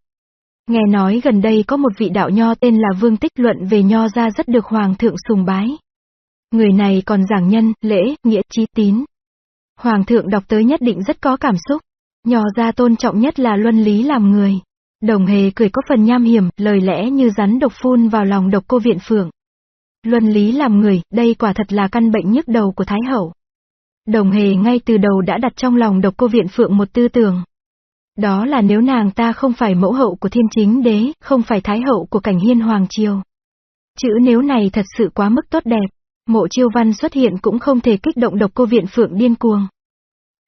Nghe nói gần đây có một vị đạo nho tên là Vương Tích luận về nho gia rất được hoàng thượng sùng bái. Người này còn giảng nhân, lễ, nghĩa, trí tín. Hoàng thượng đọc tới nhất định rất có cảm xúc. Nho gia tôn trọng nhất là luân lý làm người. Đồng hề cười có phần nham hiểm, lời lẽ như rắn độc phun vào lòng độc cô viện phượng. Luân lý làm người, đây quả thật là căn bệnh nhức đầu của Thái Hậu. Đồng hề ngay từ đầu đã đặt trong lòng độc cô viện phượng một tư tưởng. Đó là nếu nàng ta không phải mẫu hậu của thiên chính đế, không phải thái hậu của cảnh hiên hoàng triều. Chữ nếu này thật sự quá mức tốt đẹp. Mộ chiêu văn xuất hiện cũng không thể kích động độc cô viện phượng điên cuồng.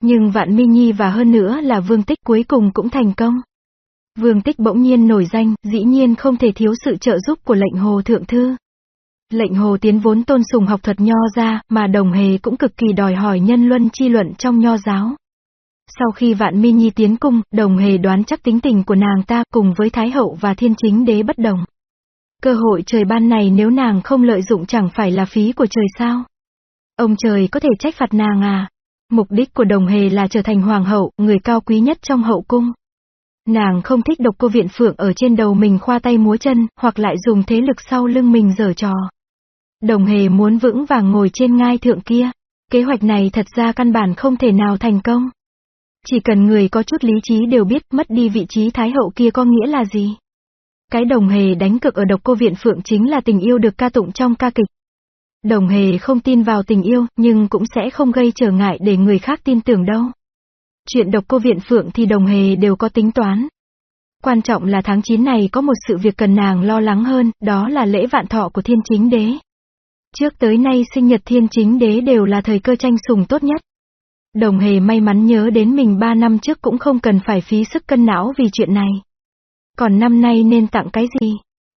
Nhưng vạn mi nhi và hơn nữa là vương tích cuối cùng cũng thành công. Vương tích bỗng nhiên nổi danh, dĩ nhiên không thể thiếu sự trợ giúp của lệnh hồ thượng thư. Lệnh hồ tiến vốn tôn sùng học thuật nho ra, mà đồng hề cũng cực kỳ đòi hỏi nhân luân chi luận trong nho giáo. Sau khi vạn mi nhi tiến cung, đồng hề đoán chắc tính tình của nàng ta cùng với Thái hậu và thiên chính đế bất đồng. Cơ hội trời ban này nếu nàng không lợi dụng chẳng phải là phí của trời sao? Ông trời có thể trách phạt nàng à? Mục đích của đồng hề là trở thành hoàng hậu, người cao quý nhất trong hậu cung. Nàng không thích độc cô viện phượng ở trên đầu mình khoa tay múa chân, hoặc lại dùng thế lực sau lưng mình giở trò. Đồng hề muốn vững vàng ngồi trên ngai thượng kia. Kế hoạch này thật ra căn bản không thể nào thành công. Chỉ cần người có chút lý trí đều biết mất đi vị trí thái hậu kia có nghĩa là gì. Cái đồng hề đánh cực ở độc cô viện phượng chính là tình yêu được ca tụng trong ca kịch. Đồng hề không tin vào tình yêu, nhưng cũng sẽ không gây trở ngại để người khác tin tưởng đâu. Chuyện độc cô viện phượng thì đồng hề đều có tính toán. Quan trọng là tháng 9 này có một sự việc cần nàng lo lắng hơn, đó là lễ vạn thọ của thiên chính đế. Trước tới nay sinh nhật thiên chính đế đều là thời cơ tranh sùng tốt nhất. Đồng hề may mắn nhớ đến mình 3 năm trước cũng không cần phải phí sức cân não vì chuyện này. Còn năm nay nên tặng cái gì?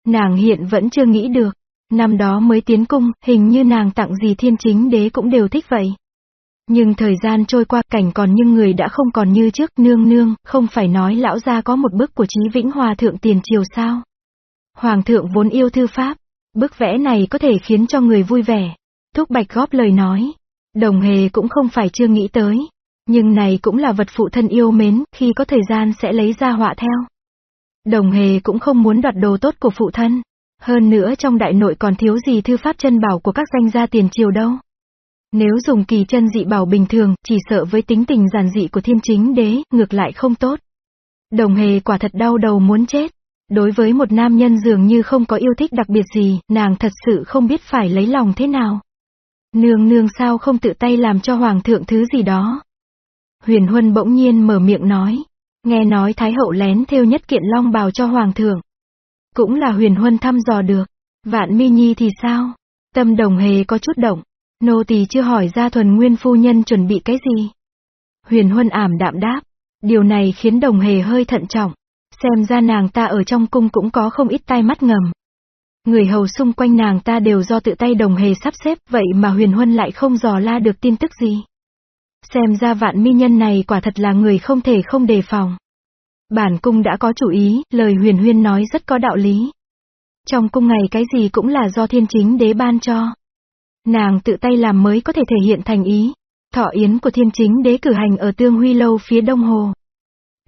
Nàng hiện vẫn chưa nghĩ được. Năm đó mới tiến cung, hình như nàng tặng gì thiên chính đế cũng đều thích vậy. Nhưng thời gian trôi qua cảnh còn nhưng người đã không còn như trước nương nương, không phải nói lão gia có một bức của trí vĩnh hòa thượng tiền triều sao. Hoàng thượng vốn yêu thư pháp, bức vẽ này có thể khiến cho người vui vẻ. Thúc Bạch góp lời nói. Đồng hề cũng không phải chưa nghĩ tới. Nhưng này cũng là vật phụ thân yêu mến, khi có thời gian sẽ lấy ra họa theo. Đồng hề cũng không muốn đoạt đồ tốt của phụ thân. Hơn nữa trong đại nội còn thiếu gì thư pháp chân bảo của các danh gia tiền triều đâu. Nếu dùng kỳ chân dị bảo bình thường, chỉ sợ với tính tình giản dị của thiên chính đế, ngược lại không tốt. Đồng hề quả thật đau đầu muốn chết. Đối với một nam nhân dường như không có yêu thích đặc biệt gì, nàng thật sự không biết phải lấy lòng thế nào. Nương nương sao không tự tay làm cho hoàng thượng thứ gì đó. Huyền Huân bỗng nhiên mở miệng nói. Nghe nói Thái hậu lén theo nhất kiện long bào cho hoàng thượng. Cũng là huyền huân thăm dò được. Vạn mi nhi thì sao? Tâm đồng hề có chút động. Nô tỳ chưa hỏi ra thuần nguyên phu nhân chuẩn bị cái gì. Huyền huân ảm đạm đáp. Điều này khiến đồng hề hơi thận trọng. Xem ra nàng ta ở trong cung cũng có không ít tai mắt ngầm. Người hầu xung quanh nàng ta đều do tự tay đồng hề sắp xếp, vậy mà huyền huân lại không dò la được tin tức gì. Xem ra vạn mi nhân này quả thật là người không thể không đề phòng. Bản cung đã có chủ ý, lời huyền huyên nói rất có đạo lý. Trong cung ngày cái gì cũng là do thiên chính đế ban cho. Nàng tự tay làm mới có thể thể hiện thành ý. Thọ yến của thiên chính đế cử hành ở tương huy lâu phía đông hồ.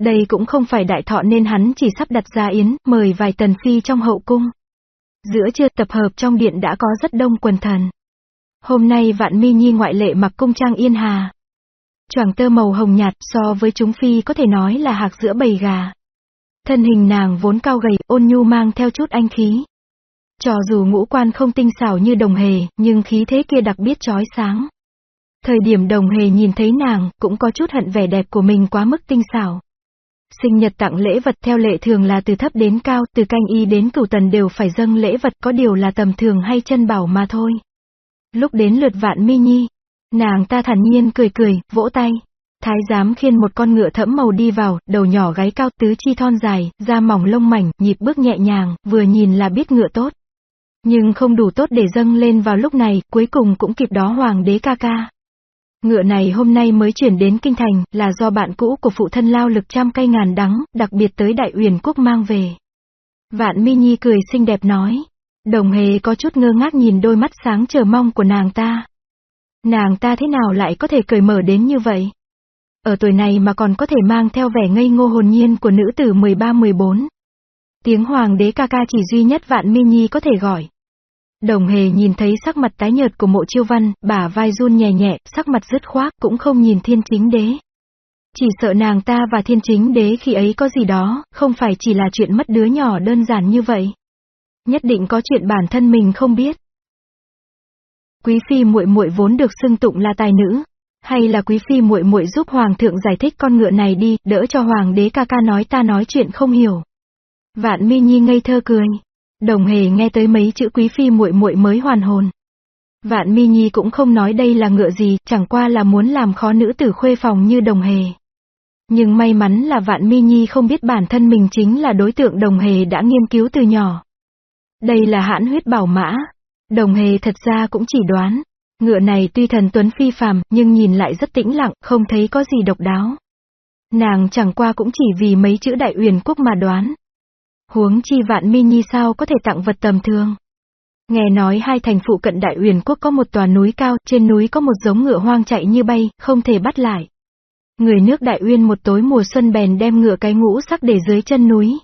Đây cũng không phải đại thọ nên hắn chỉ sắp đặt ra yến, mời vài tần phi trong hậu cung. Giữa trưa tập hợp trong điện đã có rất đông quần thần. Hôm nay vạn mi nhi ngoại lệ mặc cung trang yên hà. Choàng tơ màu hồng nhạt so với chúng phi có thể nói là hạc giữa bầy gà. Thân hình nàng vốn cao gầy, ôn nhu mang theo chút anh khí. Cho dù ngũ quan không tinh xảo như đồng hề, nhưng khí thế kia đặc biệt chói sáng. Thời điểm đồng hề nhìn thấy nàng, cũng có chút hận vẻ đẹp của mình quá mức tinh xảo. Sinh nhật tặng lễ vật theo lệ thường là từ thấp đến cao, từ canh y đến cửu tần đều phải dâng lễ vật có điều là tầm thường hay chân bảo mà thôi. Lúc đến lượt vạn mi nhi, nàng ta thản nhiên cười cười, vỗ tay. Thái giám khiên một con ngựa thẫm màu đi vào, đầu nhỏ gáy cao tứ chi thon dài, da mỏng lông mảnh, nhịp bước nhẹ nhàng, vừa nhìn là biết ngựa tốt. Nhưng không đủ tốt để dâng lên vào lúc này, cuối cùng cũng kịp đó hoàng đế ca ca. Ngựa này hôm nay mới chuyển đến kinh thành, là do bạn cũ của phụ thân lao lực trăm cây ngàn đắng, đặc biệt tới đại uyển quốc mang về. Vạn mi nhi cười xinh đẹp nói. Đồng hề có chút ngơ ngác nhìn đôi mắt sáng chờ mong của nàng ta. Nàng ta thế nào lại có thể cười mở đến như vậy? Ở tuổi này mà còn có thể mang theo vẻ ngây ngô hồn nhiên của nữ tử 13-14. Tiếng hoàng đế ca ca chỉ duy nhất vạn mi nhi có thể gọi. Đồng hề nhìn thấy sắc mặt tái nhợt của mộ chiêu văn, bả vai run nhẹ nhẹ, sắc mặt dứt khoát, cũng không nhìn thiên chính đế. Chỉ sợ nàng ta và thiên chính đế khi ấy có gì đó, không phải chỉ là chuyện mất đứa nhỏ đơn giản như vậy. Nhất định có chuyện bản thân mình không biết. Quý phi muội muội vốn được xưng tụng là tài nữ, hay là quý phi muội muội giúp hoàng thượng giải thích con ngựa này đi, đỡ cho hoàng đế ca ca nói ta nói chuyện không hiểu. Vạn Mi Nhi ngây thơ cười. Đồng hề nghe tới mấy chữ quý phi muội muội mới hoàn hồn. Vạn mi nhi cũng không nói đây là ngựa gì, chẳng qua là muốn làm khó nữ tử khuê phòng như đồng hề. Nhưng may mắn là vạn mi nhi không biết bản thân mình chính là đối tượng đồng hề đã nghiên cứu từ nhỏ. Đây là hãn huyết bảo mã. Đồng hề thật ra cũng chỉ đoán. Ngựa này tuy thần tuấn phi phàm, nhưng nhìn lại rất tĩnh lặng, không thấy có gì độc đáo. Nàng chẳng qua cũng chỉ vì mấy chữ đại uyển quốc mà đoán. Huống chi vạn mini sao có thể tặng vật tầm thường. Nghe nói hai thành phụ cận đại uyển quốc có một tòa núi cao, trên núi có một giống ngựa hoang chạy như bay, không thể bắt lại. Người nước đại uyên một tối mùa xuân bèn đem ngựa cái ngũ sắc để dưới chân núi.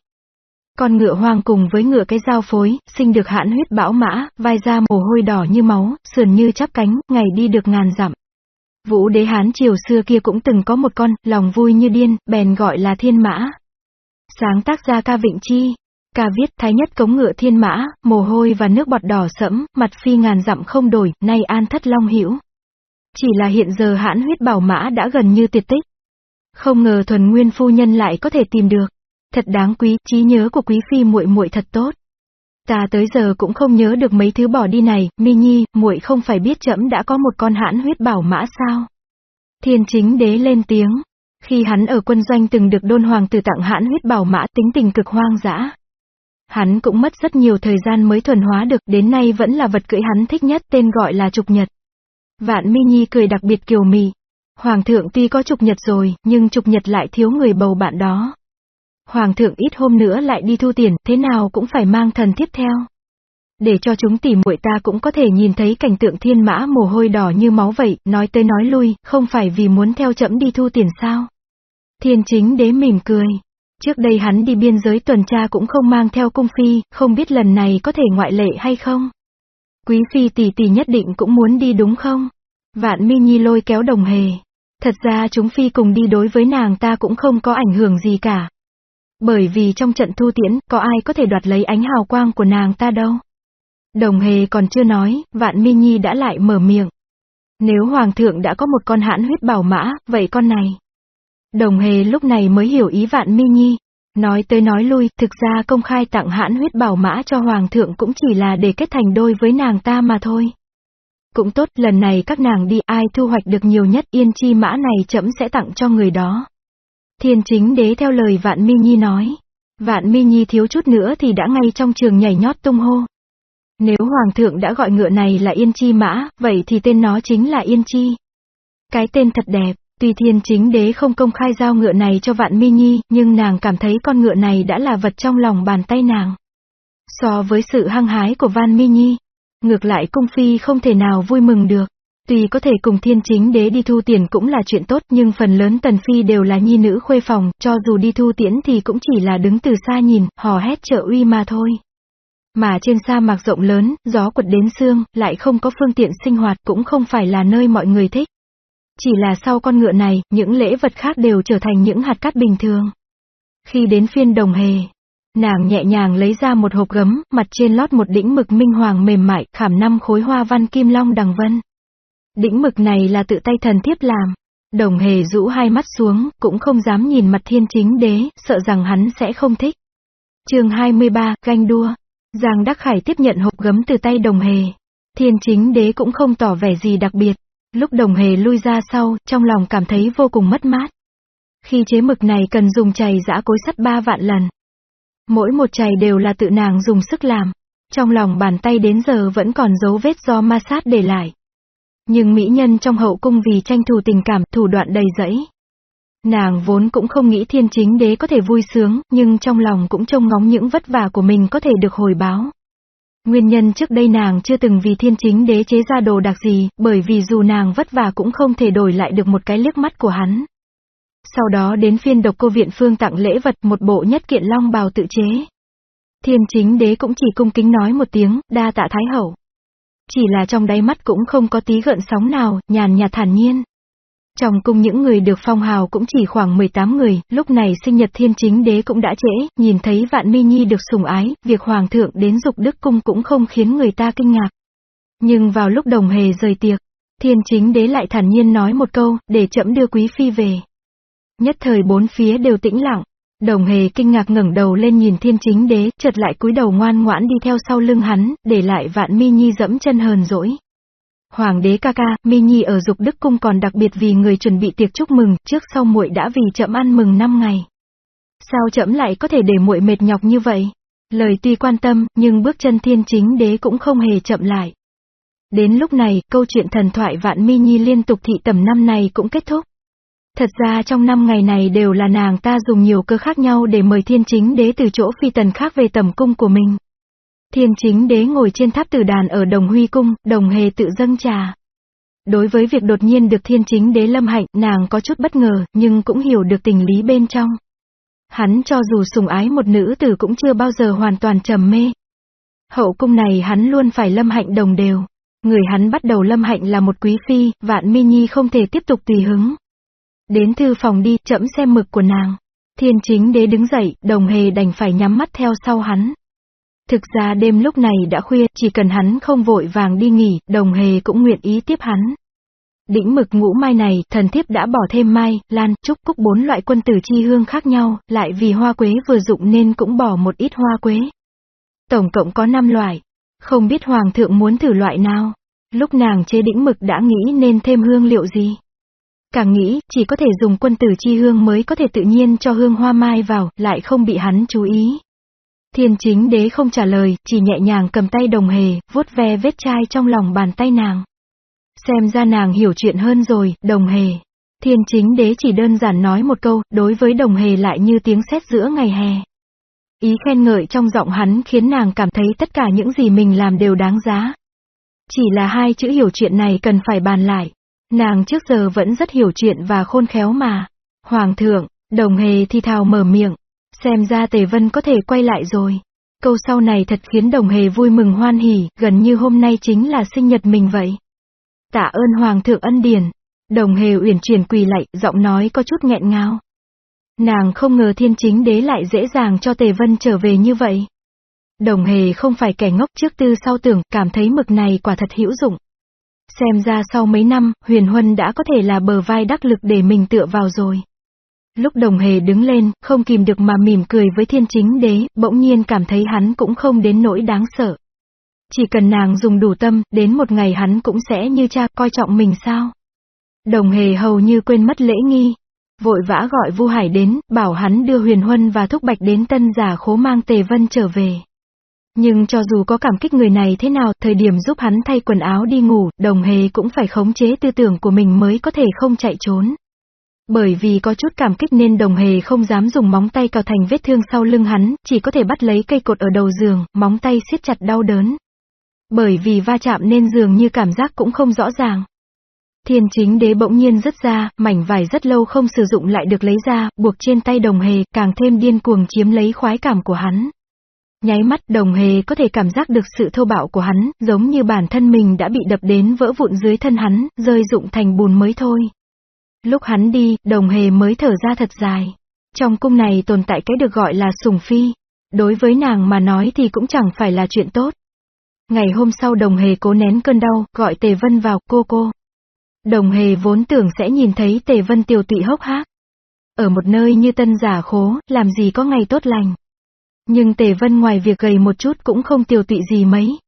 Con ngựa hoang cùng với ngựa cái giao phối, sinh được hãn huyết bão mã, vai da mồ hôi đỏ như máu, sườn như chắp cánh, ngày đi được ngàn dặm. Vũ đế Hán triều xưa kia cũng từng có một con, lòng vui như điên, bèn gọi là thiên mã. Sáng tác ra ca Vịnh Chi. Ca viết thái nhất cống ngựa thiên mã, mồ hôi và nước bọt đỏ sẫm, mặt phi ngàn dặm không đổi, nay an thất long hữu Chỉ là hiện giờ hãn huyết bảo mã đã gần như tuyệt tích. Không ngờ thuần nguyên phu nhân lại có thể tìm được. Thật đáng quý, trí nhớ của quý phi muội muội thật tốt. Ta tới giờ cũng không nhớ được mấy thứ bỏ đi này, Mi Nhi, muội không phải biết trẫm đã có một con hãn huyết bảo mã sao? Thiên chính đế lên tiếng. Khi hắn ở quân doanh từng được đôn hoàng tử tặng hãn huyết bảo mã tính tình cực hoang dã. Hắn cũng mất rất nhiều thời gian mới thuần hóa được, đến nay vẫn là vật cưỡi hắn thích nhất tên gọi là trục nhật. Vạn Mi Nhi cười đặc biệt kiều mị. Hoàng thượng tuy có trục nhật rồi, nhưng trục nhật lại thiếu người bầu bạn đó. Hoàng thượng ít hôm nữa lại đi thu tiền, thế nào cũng phải mang thần tiếp theo. Để cho chúng tỉ muội ta cũng có thể nhìn thấy cảnh tượng thiên mã mồ hôi đỏ như máu vậy, nói tới nói lui, không phải vì muốn theo chậm đi thu tiền sao. Thiên chính đế mỉm cười. Trước đây hắn đi biên giới tuần tra cũng không mang theo cung phi, không biết lần này có thể ngoại lệ hay không. Quý phi tỷ tỷ nhất định cũng muốn đi đúng không? Vạn mi nhi lôi kéo đồng hề. Thật ra chúng phi cùng đi đối với nàng ta cũng không có ảnh hưởng gì cả. Bởi vì trong trận thu tiễn, có ai có thể đoạt lấy ánh hào quang của nàng ta đâu. Đồng hề còn chưa nói, vạn mi nhi đã lại mở miệng. Nếu hoàng thượng đã có một con hãn huyết bảo mã, vậy con này. Đồng hề lúc này mới hiểu ý vạn mi nhi. Nói tới nói lui, thực ra công khai tặng hãn huyết bảo mã cho hoàng thượng cũng chỉ là để kết thành đôi với nàng ta mà thôi. Cũng tốt, lần này các nàng đi ai thu hoạch được nhiều nhất yên chi mã này chậm sẽ tặng cho người đó. Thiên chính đế theo lời vạn mi nhi nói. Vạn mi nhi thiếu chút nữa thì đã ngay trong trường nhảy nhót tung hô. Nếu hoàng thượng đã gọi ngựa này là yên chi mã, vậy thì tên nó chính là yên chi. Cái tên thật đẹp, tuy thiên chính đế không công khai giao ngựa này cho vạn mi nhi, nhưng nàng cảm thấy con ngựa này đã là vật trong lòng bàn tay nàng. So với sự hăng hái của Van Mi Nhi, ngược lại cung phi không thể nào vui mừng được. Tuy có thể cùng thiên chính đế đi thu tiền cũng là chuyện tốt nhưng phần lớn tần phi đều là nhi nữ khuê phòng, cho dù đi thu tiễn thì cũng chỉ là đứng từ xa nhìn, hò hét trợ uy mà thôi. Mà trên sa mạc rộng lớn, gió quật đến xương, lại không có phương tiện sinh hoạt cũng không phải là nơi mọi người thích. Chỉ là sau con ngựa này, những lễ vật khác đều trở thành những hạt cát bình thường. Khi đến phiên đồng hề, nàng nhẹ nhàng lấy ra một hộp gấm, mặt trên lót một đĩnh mực minh hoàng mềm mại, khảm năm khối hoa văn kim long đằng vân. Đĩnh mực này là tự tay thần thiếp làm. Đồng hề rũ hai mắt xuống, cũng không dám nhìn mặt thiên chính đế, sợ rằng hắn sẽ không thích. chương 23, ganh đua. Giang Đắc Khải tiếp nhận hộp gấm từ tay đồng hề. Thiên chính đế cũng không tỏ vẻ gì đặc biệt. Lúc đồng hề lui ra sau, trong lòng cảm thấy vô cùng mất mát. Khi chế mực này cần dùng chày giã cối sắt ba vạn lần. Mỗi một chày đều là tự nàng dùng sức làm. Trong lòng bàn tay đến giờ vẫn còn dấu vết do ma sát để lại. Nhưng mỹ nhân trong hậu cung vì tranh thủ tình cảm, thủ đoạn đầy rẫy. Nàng vốn cũng không nghĩ thiên chính đế có thể vui sướng, nhưng trong lòng cũng trông ngóng những vất vả của mình có thể được hồi báo. Nguyên nhân trước đây nàng chưa từng vì thiên chính đế chế ra đồ đặc gì, bởi vì dù nàng vất vả cũng không thể đổi lại được một cái liếc mắt của hắn. Sau đó đến phiên độc cô viện phương tặng lễ vật một bộ nhất kiện long bào tự chế. Thiên chính đế cũng chỉ cung kính nói một tiếng, đa tạ thái hậu. Chỉ là trong đáy mắt cũng không có tí gợn sóng nào, nhàn nhạt thản nhiên. Trong cung những người được phong hào cũng chỉ khoảng 18 người, lúc này sinh nhật thiên chính đế cũng đã trễ, nhìn thấy vạn mi nhi được sủng ái, việc hoàng thượng đến dục đức cung cũng không khiến người ta kinh ngạc. Nhưng vào lúc đồng hề rời tiệc, thiên chính đế lại thản nhiên nói một câu, để chậm đưa quý phi về. Nhất thời bốn phía đều tĩnh lặng, Đồng hề kinh ngạc ngẩng đầu lên nhìn thiên chính đế, chợt lại cúi đầu ngoan ngoãn đi theo sau lưng hắn, để lại vạn mi nhi dẫm chân hờn dỗi. Hoàng đế ca ca, mi nhi ở dục đức cung còn đặc biệt vì người chuẩn bị tiệc chúc mừng, trước sau muội đã vì chậm ăn mừng 5 ngày. Sao chậm lại có thể để muội mệt nhọc như vậy? Lời tuy quan tâm, nhưng bước chân thiên chính đế cũng không hề chậm lại. Đến lúc này, câu chuyện thần thoại vạn mi nhi liên tục thị tầm năm này cũng kết thúc. Thật ra trong năm ngày này đều là nàng ta dùng nhiều cơ khác nhau để mời thiên chính đế từ chỗ phi tần khác về tầm cung của mình. Thiên chính đế ngồi trên tháp tử đàn ở đồng huy cung, đồng hề tự dâng trà. Đối với việc đột nhiên được thiên chính đế lâm hạnh, nàng có chút bất ngờ, nhưng cũng hiểu được tình lý bên trong. Hắn cho dù sùng ái một nữ tử cũng chưa bao giờ hoàn toàn trầm mê. Hậu cung này hắn luôn phải lâm hạnh đồng đều. Người hắn bắt đầu lâm hạnh là một quý phi, vạn mi nhi không thể tiếp tục tùy hứng. Đến thư phòng đi, chậm xem mực của nàng. Thiên chính đế đứng dậy, đồng hề đành phải nhắm mắt theo sau hắn. Thực ra đêm lúc này đã khuya, chỉ cần hắn không vội vàng đi nghỉ, đồng hề cũng nguyện ý tiếp hắn. Đỉnh mực ngũ mai này, thần thiếp đã bỏ thêm mai, lan, trúc, cúc bốn loại quân tử chi hương khác nhau, lại vì hoa quế vừa dụng nên cũng bỏ một ít hoa quế. Tổng cộng có 5 loại. Không biết hoàng thượng muốn thử loại nào. Lúc nàng chế đỉnh mực đã nghĩ nên thêm hương liệu gì. Càng nghĩ, chỉ có thể dùng quân tử chi hương mới có thể tự nhiên cho hương hoa mai vào, lại không bị hắn chú ý. Thiên chính đế không trả lời, chỉ nhẹ nhàng cầm tay đồng hề, vuốt ve vết chai trong lòng bàn tay nàng. Xem ra nàng hiểu chuyện hơn rồi, đồng hề. Thiên chính đế chỉ đơn giản nói một câu, đối với đồng hề lại như tiếng sét giữa ngày hè. Ý khen ngợi trong giọng hắn khiến nàng cảm thấy tất cả những gì mình làm đều đáng giá. Chỉ là hai chữ hiểu chuyện này cần phải bàn lại. Nàng trước giờ vẫn rất hiểu chuyện và khôn khéo mà. Hoàng thượng, đồng hề thi thào mở miệng. Xem ra Tề Vân có thể quay lại rồi. Câu sau này thật khiến đồng hề vui mừng hoan hỉ, gần như hôm nay chính là sinh nhật mình vậy. Tạ ơn Hoàng thượng ân điển. Đồng hề uyển chuyển quỳ lạy, giọng nói có chút nghẹn ngào. Nàng không ngờ thiên chính đế lại dễ dàng cho Tề Vân trở về như vậy. Đồng hề không phải kẻ ngốc trước tư sau tưởng, cảm thấy mực này quả thật hữu dụng. Xem ra sau mấy năm, Huyền Huân đã có thể là bờ vai đắc lực để mình tựa vào rồi. Lúc đồng hề đứng lên, không kìm được mà mỉm cười với thiên chính đế, bỗng nhiên cảm thấy hắn cũng không đến nỗi đáng sợ. Chỉ cần nàng dùng đủ tâm, đến một ngày hắn cũng sẽ như cha, coi trọng mình sao. Đồng hề hầu như quên mất lễ nghi. Vội vã gọi Vu Hải đến, bảo hắn đưa Huyền Huân và Thúc Bạch đến tân giả khố mang Tề Vân trở về. Nhưng cho dù có cảm kích người này thế nào, thời điểm giúp hắn thay quần áo đi ngủ, đồng hề cũng phải khống chế tư tưởng của mình mới có thể không chạy trốn. Bởi vì có chút cảm kích nên đồng hề không dám dùng móng tay cào thành vết thương sau lưng hắn, chỉ có thể bắt lấy cây cột ở đầu giường, móng tay siết chặt đau đớn. Bởi vì va chạm nên giường như cảm giác cũng không rõ ràng. Thiên chính đế bỗng nhiên rứt ra, mảnh vải rất lâu không sử dụng lại được lấy ra, buộc trên tay đồng hề, càng thêm điên cuồng chiếm lấy khoái cảm của hắn. Nháy mắt đồng hề có thể cảm giác được sự thô bạo của hắn, giống như bản thân mình đã bị đập đến vỡ vụn dưới thân hắn, rơi rụng thành bùn mới thôi. Lúc hắn đi, đồng hề mới thở ra thật dài. Trong cung này tồn tại cái được gọi là sùng phi. Đối với nàng mà nói thì cũng chẳng phải là chuyện tốt. Ngày hôm sau đồng hề cố nén cơn đau, gọi Tề Vân vào, cô cô. Đồng hề vốn tưởng sẽ nhìn thấy Tề Vân tiêu tụy hốc hác. Ở một nơi như tân giả khố, làm gì có ngày tốt lành. Nhưng Tề Vân ngoài việc gầy một chút cũng không tiêu tụy gì mấy.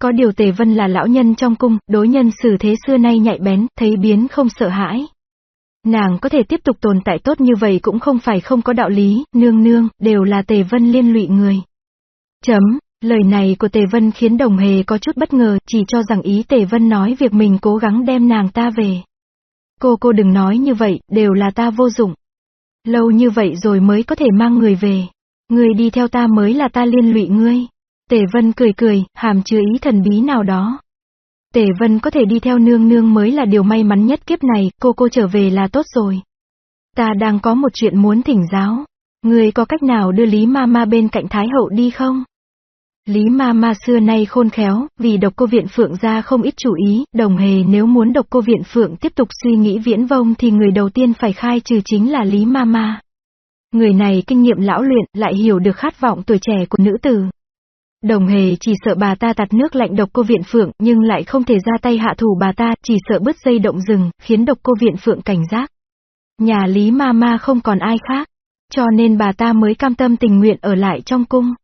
Có điều Tề Vân là lão nhân trong cung, đối nhân xử thế xưa nay nhạy bén, thấy biến không sợ hãi. Nàng có thể tiếp tục tồn tại tốt như vậy cũng không phải không có đạo lý, nương nương, đều là Tề Vân liên lụy người. Chấm, lời này của Tề Vân khiến đồng hề có chút bất ngờ, chỉ cho rằng ý Tề Vân nói việc mình cố gắng đem nàng ta về. Cô cô đừng nói như vậy, đều là ta vô dụng. Lâu như vậy rồi mới có thể mang người về. Người đi theo ta mới là ta liên lụy ngươi. Tề Vân cười cười, hàm chứa ý thần bí nào đó. Tề Vân có thể đi theo nương nương mới là điều may mắn nhất kiếp này, cô cô trở về là tốt rồi. Ta đang có một chuyện muốn thỉnh giáo. người có cách nào đưa Lý Ma Ma bên cạnh Thái Hậu đi không? Lý Ma Ma xưa nay khôn khéo, vì độc cô viện phượng ra không ít chủ ý, đồng hề nếu muốn độc cô viện phượng tiếp tục suy nghĩ viễn vông thì người đầu tiên phải khai trừ chính là Lý Ma Ma. Người này kinh nghiệm lão luyện, lại hiểu được khát vọng tuổi trẻ của nữ tử. Đồng hề chỉ sợ bà ta tạt nước lạnh độc cô viện phượng, nhưng lại không thể ra tay hạ thủ bà ta, chỉ sợ bứt dây động rừng, khiến độc cô viện phượng cảnh giác. Nhà Lý Ma Ma không còn ai khác, cho nên bà ta mới cam tâm tình nguyện ở lại trong cung.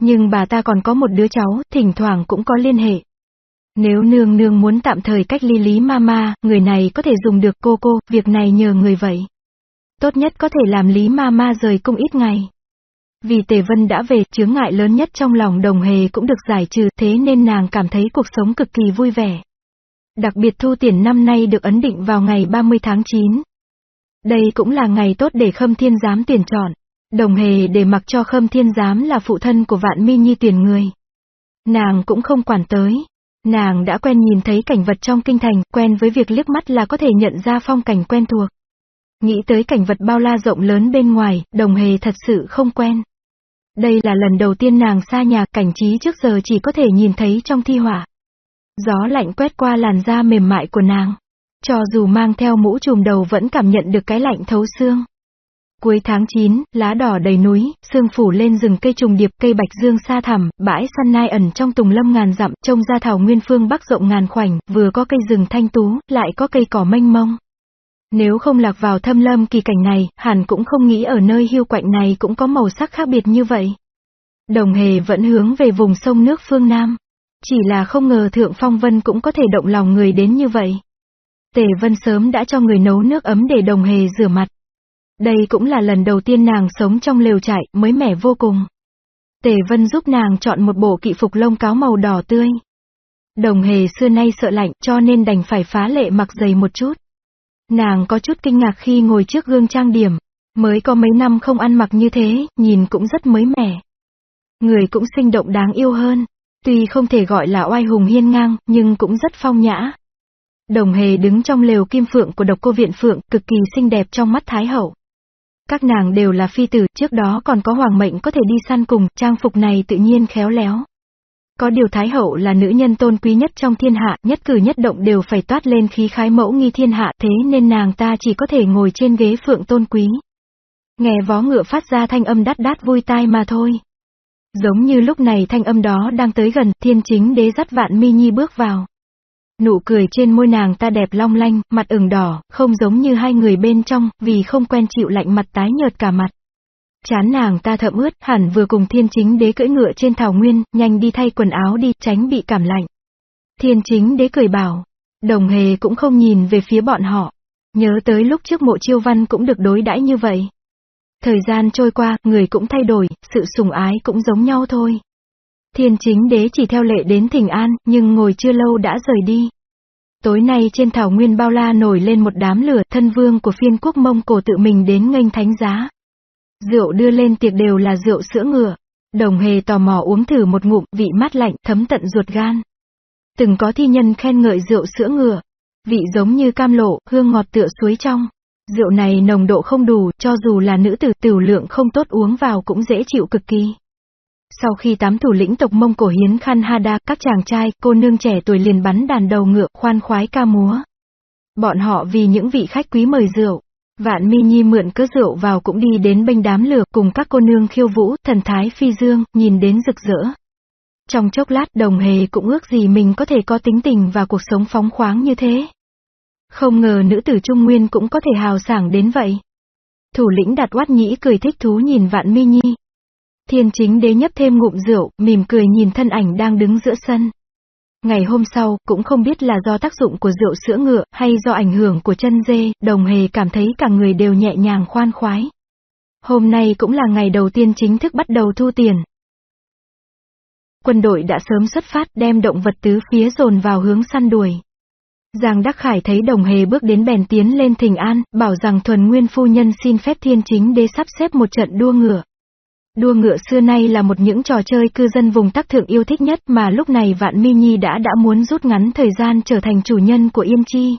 Nhưng bà ta còn có một đứa cháu, thỉnh thoảng cũng có liên hệ. Nếu nương nương muốn tạm thời cách ly Lý Ma Ma, người này có thể dùng được cô cô, việc này nhờ người vậy. Tốt nhất có thể làm Lý Ma Ma rời cung ít ngày. Vì Tề Vân đã về, chướng ngại lớn nhất trong lòng đồng hề cũng được giải trừ, thế nên nàng cảm thấy cuộc sống cực kỳ vui vẻ. Đặc biệt thu tiền năm nay được ấn định vào ngày 30 tháng 9. Đây cũng là ngày tốt để Khâm Thiên Giám tuyển chọn. Đồng hề để mặc cho Khâm Thiên Giám là phụ thân của Vạn Mi Nhi tuyển người. Nàng cũng không quản tới. Nàng đã quen nhìn thấy cảnh vật trong kinh thành, quen với việc liếc mắt là có thể nhận ra phong cảnh quen thuộc. Nghĩ tới cảnh vật bao la rộng lớn bên ngoài, đồng hề thật sự không quen. Đây là lần đầu tiên nàng xa nhà, cảnh trí trước giờ chỉ có thể nhìn thấy trong thi hỏa. Gió lạnh quét qua làn da mềm mại của nàng. Cho dù mang theo mũ trùm đầu vẫn cảm nhận được cái lạnh thấu xương. Cuối tháng 9, lá đỏ đầy núi, sương phủ lên rừng cây trùng điệp cây bạch dương xa thẳm, bãi săn nai ẩn trong tùng lâm ngàn dặm, trông ra thảo nguyên phương bắc rộng ngàn khoảnh, vừa có cây rừng thanh tú, lại có cây cỏ mênh mông. Nếu không lạc vào thâm lâm kỳ cảnh này, hẳn cũng không nghĩ ở nơi hiu quạnh này cũng có màu sắc khác biệt như vậy. Đồng hề vẫn hướng về vùng sông nước phương Nam. Chỉ là không ngờ Thượng Phong Vân cũng có thể động lòng người đến như vậy. Tề Vân sớm đã cho người nấu nước ấm để đồng hề rửa mặt. Đây cũng là lần đầu tiên nàng sống trong lều trại, mới mẻ vô cùng. Tề Vân giúp nàng chọn một bộ kỵ phục lông cáo màu đỏ tươi. Đồng hề xưa nay sợ lạnh cho nên đành phải phá lệ mặc dày một chút. Nàng có chút kinh ngạc khi ngồi trước gương trang điểm. Mới có mấy năm không ăn mặc như thế, nhìn cũng rất mới mẻ. Người cũng sinh động đáng yêu hơn. Tuy không thể gọi là oai hùng hiên ngang, nhưng cũng rất phong nhã. Đồng hề đứng trong lều kim phượng của độc cô viện phượng, cực kỳ xinh đẹp trong mắt Thái Hậu. Các nàng đều là phi tử, trước đó còn có hoàng mệnh có thể đi săn cùng, trang phục này tự nhiên khéo léo. Có điều Thái Hậu là nữ nhân tôn quý nhất trong thiên hạ, nhất cử nhất động đều phải toát lên khí khái mẫu nghi thiên hạ thế nên nàng ta chỉ có thể ngồi trên ghế phượng tôn quý. Nghe vó ngựa phát ra thanh âm đắt đát vui tai mà thôi. Giống như lúc này thanh âm đó đang tới gần, thiên chính đế dắt vạn mi nhi bước vào. Nụ cười trên môi nàng ta đẹp long lanh, mặt ửng đỏ, không giống như hai người bên trong, vì không quen chịu lạnh mặt tái nhợt cả mặt. Chán nàng ta thậm ướt, hẳn vừa cùng thiên chính đế cưỡi ngựa trên thảo nguyên, nhanh đi thay quần áo đi, tránh bị cảm lạnh. Thiên chính đế cười bảo, đồng hề cũng không nhìn về phía bọn họ. Nhớ tới lúc trước mộ chiêu văn cũng được đối đãi như vậy. Thời gian trôi qua, người cũng thay đổi, sự sùng ái cũng giống nhau thôi. Thiên chính đế chỉ theo lệ đến thỉnh an, nhưng ngồi chưa lâu đã rời đi. Tối nay trên thảo nguyên bao la nổi lên một đám lửa, thân vương của phiên quốc Mông Cổ tự mình đến nghênh thánh giá. Rượu đưa lên tiệc đều là rượu sữa ngựa. Đồng hề tò mò uống thử một ngụm, vị mát lạnh, thấm tận ruột gan. Từng có thi nhân khen ngợi rượu sữa ngựa. Vị giống như cam lộ, hương ngọt tựa suối trong. Rượu này nồng độ không đủ, cho dù là nữ tử tiểu lượng không tốt uống vào cũng dễ chịu cực kỳ. Sau khi tám thủ lĩnh tộc Mông Cổ hiến Khan Hada, các chàng trai, cô nương trẻ tuổi liền bắn đàn đầu ngựa, khoan khoái ca múa. Bọn họ vì những vị khách quý mời rượu. Vạn Mi Nhi mượn cớ rượu vào cũng đi đến bênh đám lửa cùng các cô nương khiêu vũ, thần thái phi dương, nhìn đến rực rỡ. Trong chốc lát đồng hề cũng ước gì mình có thể có tính tình và cuộc sống phóng khoáng như thế. Không ngờ nữ tử Trung Nguyên cũng có thể hào sảng đến vậy. Thủ lĩnh đạt oát nhĩ cười thích thú nhìn vạn mi nhi. Thiên chính đế nhấp thêm ngụm rượu, mỉm cười nhìn thân ảnh đang đứng giữa sân. Ngày hôm sau, cũng không biết là do tác dụng của rượu sữa ngựa, hay do ảnh hưởng của chân dê, đồng hề cảm thấy cả người đều nhẹ nhàng khoan khoái. Hôm nay cũng là ngày đầu tiên chính thức bắt đầu thu tiền. Quân đội đã sớm xuất phát đem động vật tứ phía dồn vào hướng săn đuổi. Giang Đắc Khải thấy đồng hề bước đến bèn tiến lên thỉnh an, bảo rằng thuần nguyên phu nhân xin phép thiên chính đế sắp xếp một trận đua ngựa. Đua ngựa xưa nay là một những trò chơi cư dân vùng tắc thượng yêu thích nhất mà lúc này Vạn Mi Nhi đã đã muốn rút ngắn thời gian trở thành chủ nhân của Yên Chi.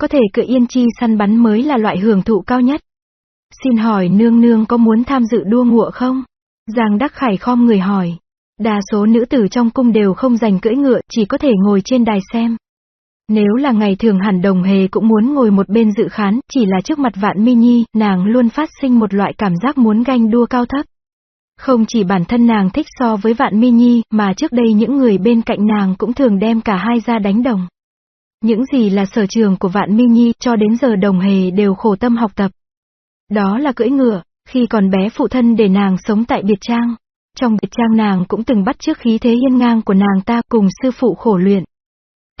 Có thể cự Yên Chi săn bắn mới là loại hưởng thụ cao nhất. Xin hỏi nương nương có muốn tham dự đua ngựa không? Giang Đắc Khải khom người hỏi. Đa số nữ tử trong cung đều không dành cưỡi ngựa, chỉ có thể ngồi trên đài xem. Nếu là ngày thường hẳn đồng hề cũng muốn ngồi một bên dự khán, chỉ là trước mặt vạn mi nhi, nàng luôn phát sinh một loại cảm giác muốn ganh đua cao thấp. Không chỉ bản thân nàng thích so với vạn mi nhi, mà trước đây những người bên cạnh nàng cũng thường đem cả hai ra đánh đồng. Những gì là sở trường của vạn mi nhi cho đến giờ đồng hề đều khổ tâm học tập. Đó là cưỡi ngựa, khi còn bé phụ thân để nàng sống tại biệt trang. Trong biệt trang nàng cũng từng bắt trước khí thế hiên ngang của nàng ta cùng sư phụ khổ luyện.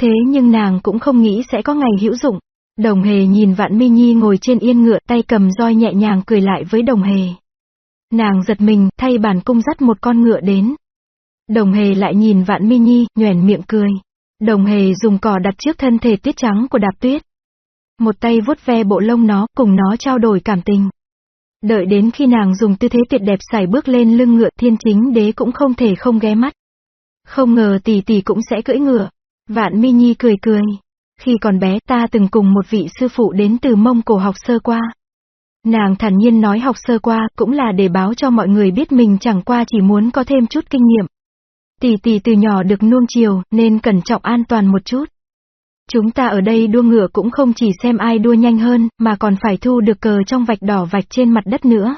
Thế nhưng nàng cũng không nghĩ sẽ có ngày hữu dụng. Đồng hề nhìn vạn mi nhi ngồi trên yên ngựa tay cầm roi nhẹ nhàng cười lại với đồng hề. Nàng giật mình, thay bản cung dắt một con ngựa đến. Đồng hề lại nhìn vạn mi nhi, nhoẻn miệng cười. Đồng hề dùng cỏ đặt trước thân thể tiết trắng của đạp tuyết. Một tay vuốt ve bộ lông nó, cùng nó trao đổi cảm tình. Đợi đến khi nàng dùng tư thế tuyệt đẹp xài bước lên lưng ngựa thiên chính đế cũng không thể không ghé mắt. Không ngờ tỷ tỷ cũng sẽ cưỡi ngựa. Vạn Mi Nhi cười cười. Khi còn bé ta từng cùng một vị sư phụ đến từ Mông Cổ học sơ qua. Nàng thản nhiên nói học sơ qua cũng là để báo cho mọi người biết mình chẳng qua chỉ muốn có thêm chút kinh nghiệm. Tỷ tỷ từ nhỏ được nuông chiều nên cẩn trọng an toàn một chút. Chúng ta ở đây đua ngựa cũng không chỉ xem ai đua nhanh hơn, mà còn phải thu được cờ trong vạch đỏ vạch trên mặt đất nữa.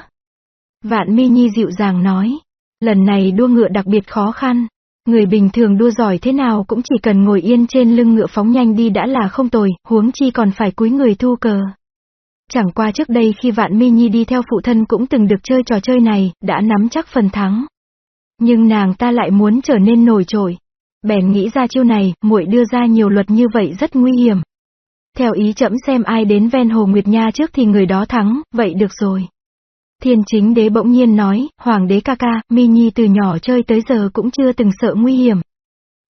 Vạn Mi Nhi dịu dàng nói. Lần này đua ngựa đặc biệt khó khăn. Người bình thường đua giỏi thế nào cũng chỉ cần ngồi yên trên lưng ngựa phóng nhanh đi đã là không tồi, huống chi còn phải cúi người thu cờ. Chẳng qua trước đây khi Vạn Mi Nhi đi theo phụ thân cũng từng được chơi trò chơi này, đã nắm chắc phần thắng. Nhưng nàng ta lại muốn trở nên nổi trội. Bèn nghĩ ra chiêu này, muội đưa ra nhiều luật như vậy rất nguy hiểm. Theo ý chậm xem ai đến ven hồ Nguyệt Nha trước thì người đó thắng, vậy được rồi. Thiên chính đế bỗng nhiên nói, hoàng đế ca ca, mi nhi từ nhỏ chơi tới giờ cũng chưa từng sợ nguy hiểm.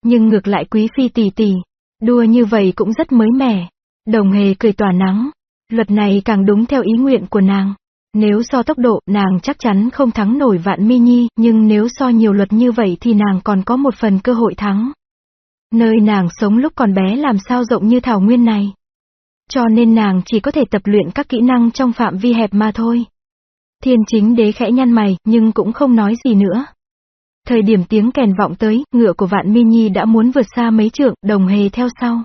Nhưng ngược lại quý phi tỷ tỷ, đua như vậy cũng rất mới mẻ. Đồng hề cười tỏa nắng. Luật này càng đúng theo ý nguyện của nàng. Nếu so tốc độ, nàng chắc chắn không thắng nổi vạn mi nhi, nhưng nếu so nhiều luật như vậy thì nàng còn có một phần cơ hội thắng. Nơi nàng sống lúc còn bé làm sao rộng như thảo nguyên này. Cho nên nàng chỉ có thể tập luyện các kỹ năng trong phạm vi hẹp mà thôi. Thiên chính đế khẽ nhăn mày, nhưng cũng không nói gì nữa. Thời điểm tiếng kèn vọng tới, ngựa của vạn mi nhi đã muốn vượt xa mấy trượng, đồng hề theo sau.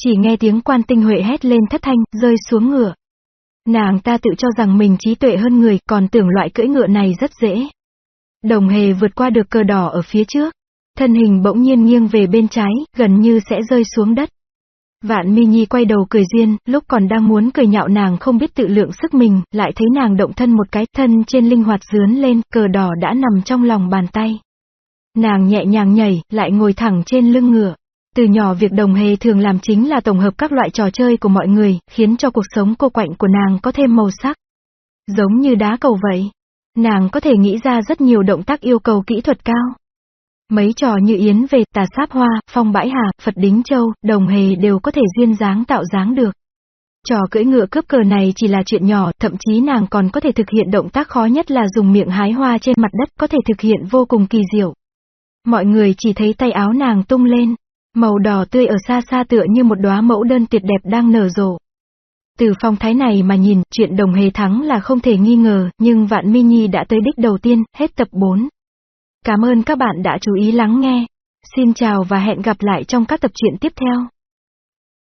Chỉ nghe tiếng quan tinh huệ hét lên thất thanh, rơi xuống ngựa. Nàng ta tự cho rằng mình trí tuệ hơn người, còn tưởng loại cưỡi ngựa này rất dễ. Đồng hề vượt qua được cờ đỏ ở phía trước. thân hình bỗng nhiên nghiêng về bên trái, gần như sẽ rơi xuống đất. Vạn Mi Nhi quay đầu cười duyên, lúc còn đang muốn cười nhạo nàng không biết tự lượng sức mình, lại thấy nàng động thân một cái, thân trên linh hoạt dướn lên, cờ đỏ đã nằm trong lòng bàn tay. Nàng nhẹ nhàng nhảy, lại ngồi thẳng trên lưng ngựa. Từ nhỏ việc đồng hề thường làm chính là tổng hợp các loại trò chơi của mọi người, khiến cho cuộc sống cô quạnh của nàng có thêm màu sắc. Giống như đá cầu vậy. Nàng có thể nghĩ ra rất nhiều động tác yêu cầu kỹ thuật cao. Mấy trò như yến về, tà sáp hoa, phong bãi hà, Phật đính châu, đồng hề đều có thể duyên dáng tạo dáng được. Trò cưỡi ngựa cướp cờ này chỉ là chuyện nhỏ, thậm chí nàng còn có thể thực hiện động tác khó nhất là dùng miệng hái hoa trên mặt đất có thể thực hiện vô cùng kỳ diệu. Mọi người chỉ thấy tay áo nàng tung lên, màu đỏ tươi ở xa xa tựa như một đóa mẫu đơn tuyệt đẹp đang nở rộ. Từ phong thái này mà nhìn, chuyện đồng hề thắng là không thể nghi ngờ, nhưng vạn mi nhi đã tới đích đầu tiên, hết tập 4. Cảm ơn các bạn đã chú ý lắng nghe. Xin chào và hẹn gặp lại trong các tập truyện tiếp theo.